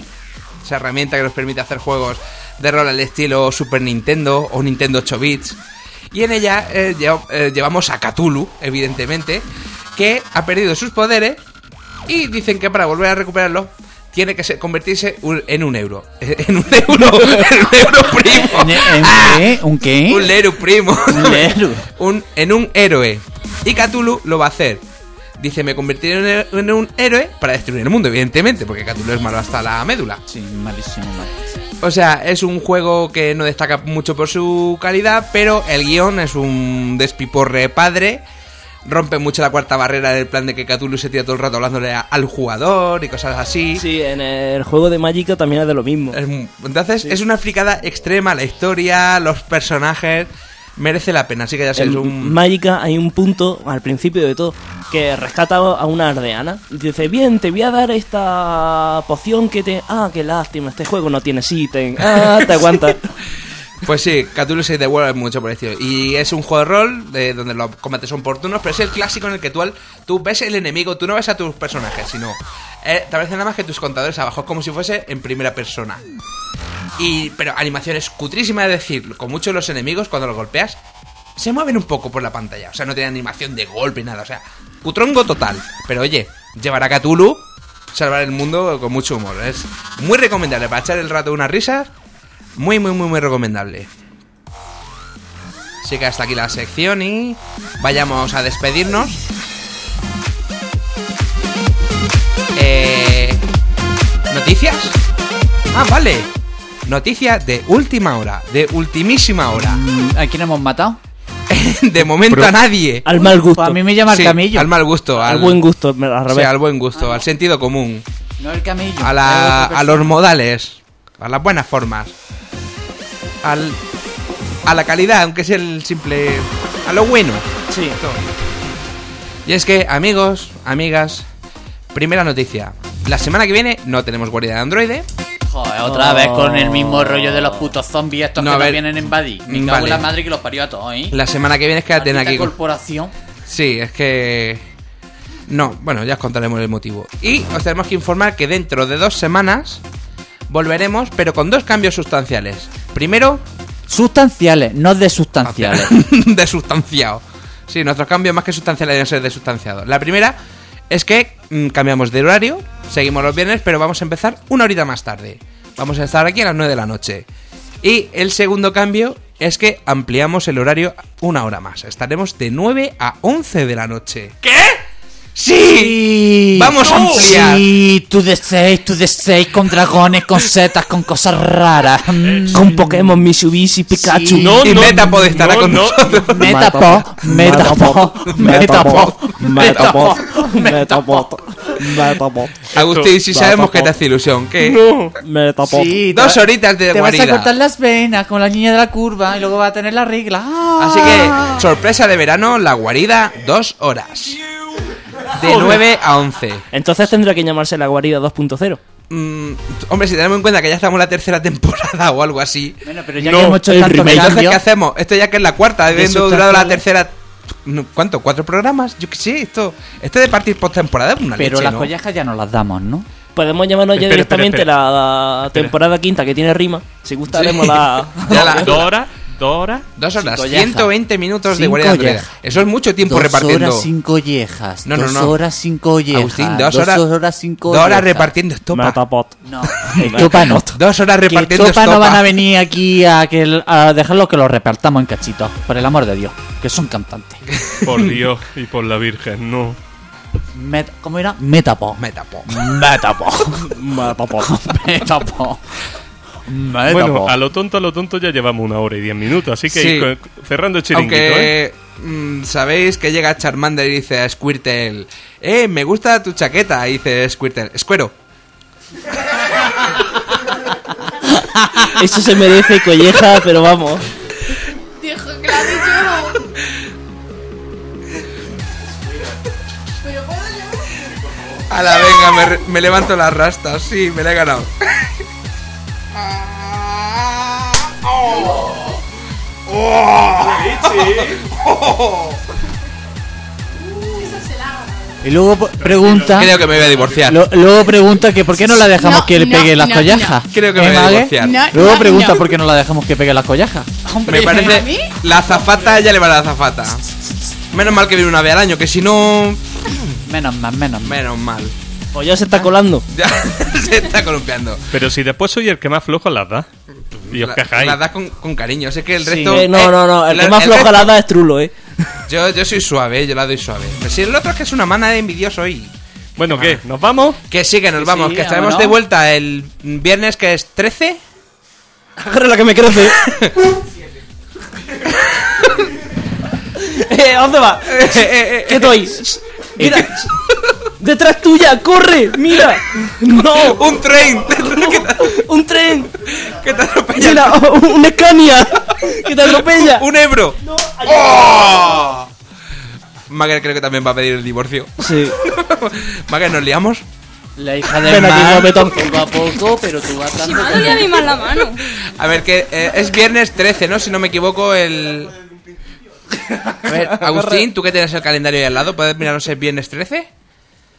esa herramienta que nos permite hacer juegos de rol al estilo Super Nintendo o Nintendo 8 bits. Y en ella eh, eh, llevamos a Cthulhu, evidentemente, que ha perdido sus poderes y dicen que para volver a recuperarlo tiene que ser- convertirse un- en un euro. En un euro, en un euro primo. ¿En, en Ah, qué? ¿Un qué? un Leru primo. Un Leru. Un- en un héroe. Y Cthulhu lo va a hacer. Dice, me convertiré en, un- héroe para destruir el mundo, evidentemente, porque Cthulhu es malo hasta la médula. Sí, malísimo, malísimo. O sea, es un juego que no destaca mucho por su calidad, pero el guion es un despiporre padre. Rompe mucho la cuarta barrera del plan de que Cthulhu se tira todo el rato hablándole a- al jugador y cosas así. Sí, en el juego de Magica también es de lo mismo. Es Entonces, es una fricada extrema. La historia, los personajes. Merece la pena, así que ya sé, es En un. Magica hay un punto al principio de todo que rescata a una aldeana y dice, bien, te voy a dar esta poción que te... Ah, qué lástima, este juego no tiene ítem. Ah, te aguanta. Pues sí, Cthulhu Saves the World es mucho por estilo. Y es un juego de rol de donde los combates son por turnos, pero es el clásico en el que tú, ves el enemigo, tú no ves a tus personajes, sino eh, te aparecen nada más que tus contadores abajo, es como si fuese en primera persona. Y, pero animaciones cutrísimas, es decir, con muchos de los enemigos, cuando los golpeas, se mueven un poco por la pantalla. O sea, no tienen animación de golpe nada. O sea, cutrongo total. Pero oye, llevar a Cthulhu, salvar el mundo con mucho humor. Es muy recomendable para echar el rato de unas risas. Muy, muy, muy, muy recomendable. Así que hasta aquí la sección y vayamos a despedirnos. Eh, ¿Noticias? Ah, vale. Noticias de última hora, de ultimísima hora. Mm, ¿A quién hemos matado? De momento a nadie. Al mal gusto. Pues a mí me llama el Sí, camello. Al mal gusto. Al buen gusto, al Sí, al buen gusto, al sentido común. No el camello. a, la, a los modales, a las buenas formas, al, a la calidad, aunque es el simple, a lo bueno. Sí. Y es que, amigos, amigas, primera noticia. La semana que viene no tenemos guardia de androide. Joder, otra vez con el mismo rollo de los putos zombies estos No, que nos ver. vienen a invadir. Me cago Vale. en la madre que los parió a todos, ¿eh? La semana que viene es que tener Maldita aquí. corporación. Sí, es que. No, bueno, ya os contaremos el motivo. Y os tenemos que informar que dentro de dos semanas volveremos, pero con dos cambios sustanciales. Primero, Sustanciales, no de sustanciales. de sustanciado. Sí, nuestros cambios más que sustanciales deben ser de sustanciado. La primera es que mm, cambiamos de horario, seguimos los viernes, pero vamos a empezar una horita más tarde. Vamos a estar aquí a las 9 de la noche. Y el segundo cambio es que ampliamos el horario una hora más. Estaremos de 9 a 11 de la noche. ¿Qué? ¡Sí! ¡Vamos a ampliar! Sí, tú de 6, tú de 6 con dragones, con setas, con cosas raras. Mm. Con Pokémon Mitsubishi Pikachu. Sí. No, y no, Metapod estará no, con no. nosotros. Metapo, metapo, metapo, metapo. Metapod. Metapod. Agustín, si sabemos que te hace ilusión, ¿qué? No. Metapod. Sí, Dos horitas de Te vas a guarida. cortar las venas con la niña de la curva y luego va a tener la regla. Ah. Así que, sorpresa de verano, la guarida, dos horas. De 9 a 11. Entonces tendrá que llamarse la guarida 2.0. Mm, hombre, si tenemos en cuenta que ya estamos en la tercera temporada o algo así. Bueno, pero ya No, que hemos hecho el tanto Entonces, ¿qué hacemos? Esto ya que es la cuarta, habiendo durado la tercera. ¿Cuánto? ¿Cuatro programas? Yo qué sé, esto. Esto de partir por temporada es una pero leche, las ¿no? collejas ya nos las damos, ¿no? Podemos llamarnos ya Espera, directamente espera. la Espera. temporada quinta que tiene rima. Si gusta, haremos la. Ya la- Dos horas, dos horas. Dos horas, Sin colleja. 120 minutos de guardia de. Eso es mucho tiempo dos repartiendo. horas sin collejas. No, no, dos no. horas sin collejas. Agustín, dos horas, horas sin dos horas repartiendo estopa. Metapod. No, estopa no. Dos horas Que repartiendo estopa no van a venir aquí a, que a dejarlo que lo repartamos en cachitos. Por el amor de Dios. Que son cantantes. Por Dios y por la Virgen, no. Met- ¿Cómo era? Metapo. Metapo. Metapo. Metapo. Metapo. Metapo. Bueno, a lo tonto, a lo tonto ya llevamos una hora y diez minutos, así que Sí. cerrando el chiringuito, ¿eh? Aunque mm, sabéis que llega Charmander y dice a Squirtle, eh, me gusta tu chaqueta, y dice Squirtle, escuero. Eso se merece colleja, pero vamos. Dijo que lo ha dicho. Pero puedo yo. A la venga, me, re- me levanto las rastas. Sí, me la he ganado. Y luego pregunta. Creo que me voy a divorciar. lo- luego pregunta que por qué no la dejamos No, que le no, pegue las no, collejas. Creo que ¿Eh, me voy a Mague? divorciar. No, Luego no, pregunta no. por qué no la dejamos que pegue las collejas. Me ¿A parece. mí? La azafata ya le va la azafata. Menos mal que viene una vez al año, que si no. Menos mal, menos mal. Menos mal. Pues ya se está colando. Ya se está columpiando. Pero si después soy el que más flojo las da. Y os La- quejáis. Las das con, con cariño. Sé que el Sí. resto. Eh, no, no, no. El la- que más floja resto- la da es Trulo, eh. Yo, yo soy suave, yo la doy suave. Pero si el otro es que es una mana de envidioso hoy. Bueno, ¿qué? ¿Nos vamos? Que sí, que nos Sí, vamos, sí, que estaremos de vuelta el viernes que es 13. Agarra la que me crece. eh, ¿a dónde va? ¿Qué estoy? Mira. Detrás tuya, corre, mira. No, ¡Un tren! un tren. que te atropella. Mira, un Scania que te atropella. ¡Un Ebro! ¡Oh! Mager creo que también va a pedir el divorcio. Sí. Mager, ¿nos liamos? La hija aquí, mar, poco a poco, pero tú vas Si dando... me ha dolido a mí más la mano. A ver, que eh, es viernes 13, ¿no? Si no me equivoco, el... A ver, Agustín, tú que tienes el calendario ahí al lado, ¿puedes mirarnos el viernes 13?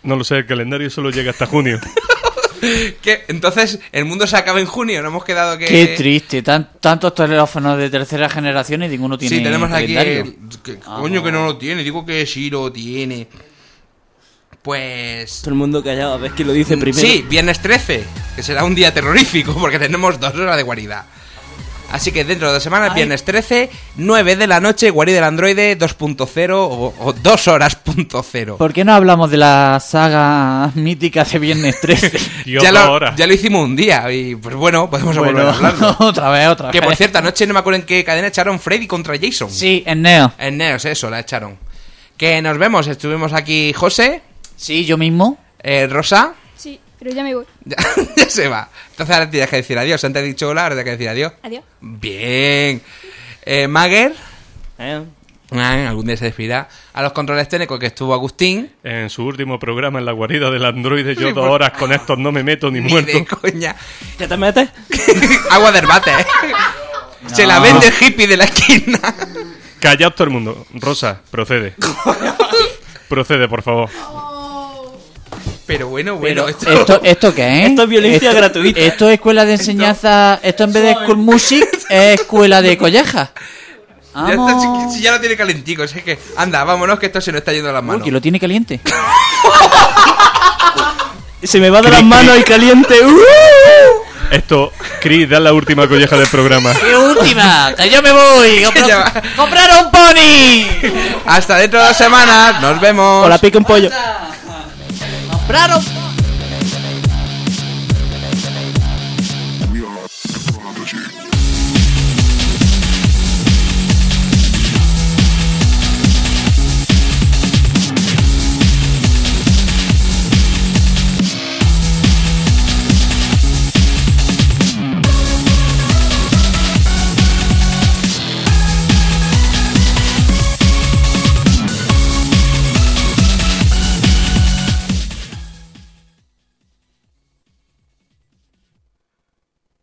No lo sé, el calendario solo llega hasta junio. ¿Qué? Entonces, el mundo se acaba en junio, no hemos quedado que... Qué triste, tan, tantos teléfonos de tercera generación y ninguno tiene Sí, tenemos aquí el... que- coño, que no lo tiene, digo que sí lo tiene. Pues... Todo el mundo callado, a ver quién lo dice primero. Sí, viernes 13, que será un día terrorífico porque tenemos dos horas de guarida. Así que dentro de dos semanas, viernes 13, 9 de la noche, guarida del androide 2.0 o, o 2 horas punto cero. ¿Por qué no hablamos de la saga mítica de Viernes 13? Y Ya otra lo, hora. ya lo hicimos un día y pues bueno, podemos volver bueno, a hablarlo. otra vez, otra Que vez. por cierto, anoche no me acuerdo en qué cadena echaron Freddy contra Jason. Sí, en Neo. En Neos, eso, la echaron. Que nos vemos, estuvimos aquí José, Sí, yo mismo. eh, Rosa, pero ya me voy. ya, ya se va. Entonces ahora tienes que decir adiós. Antes he dicho hola, ahora tienes que decir adiós. Adiós. Bien. Eh, Mager, Eh, ah, algún día se despedirá. A los controles técnicos que estuvo Agustín. En su último programa en la guarida del androide, yo Sí, dos por- horas con estos no me meto ni, Ni muerto. de coña. ¿Ya te metes? Agua de herbate, ¿eh? Se la vende el hippie de la esquina. Callaos todo el mundo. Rosa, procede. procede, por favor. Pero bueno, bueno. Pero, esto... ¿esto, ¿Esto qué es? Esto es violencia gratuita. Esto es escuela de enseñanza. Esto en vez de school music es escuela de colleja. Ya, está, si, si ya lo tiene calentico, es que anda, vámonos que esto se nos está yendo a las Uy, manos. que lo tiene caliente. Se me va de las manos y caliente. ¡Uh! Esto, Chris, da la última colleja del programa. ¡Qué última! ¡Que yo me voy! ¡Comprar, ¡Comprar un pony! Hasta dentro de dos semanas, nos vemos. O la pica un pollo. ¡Comprar un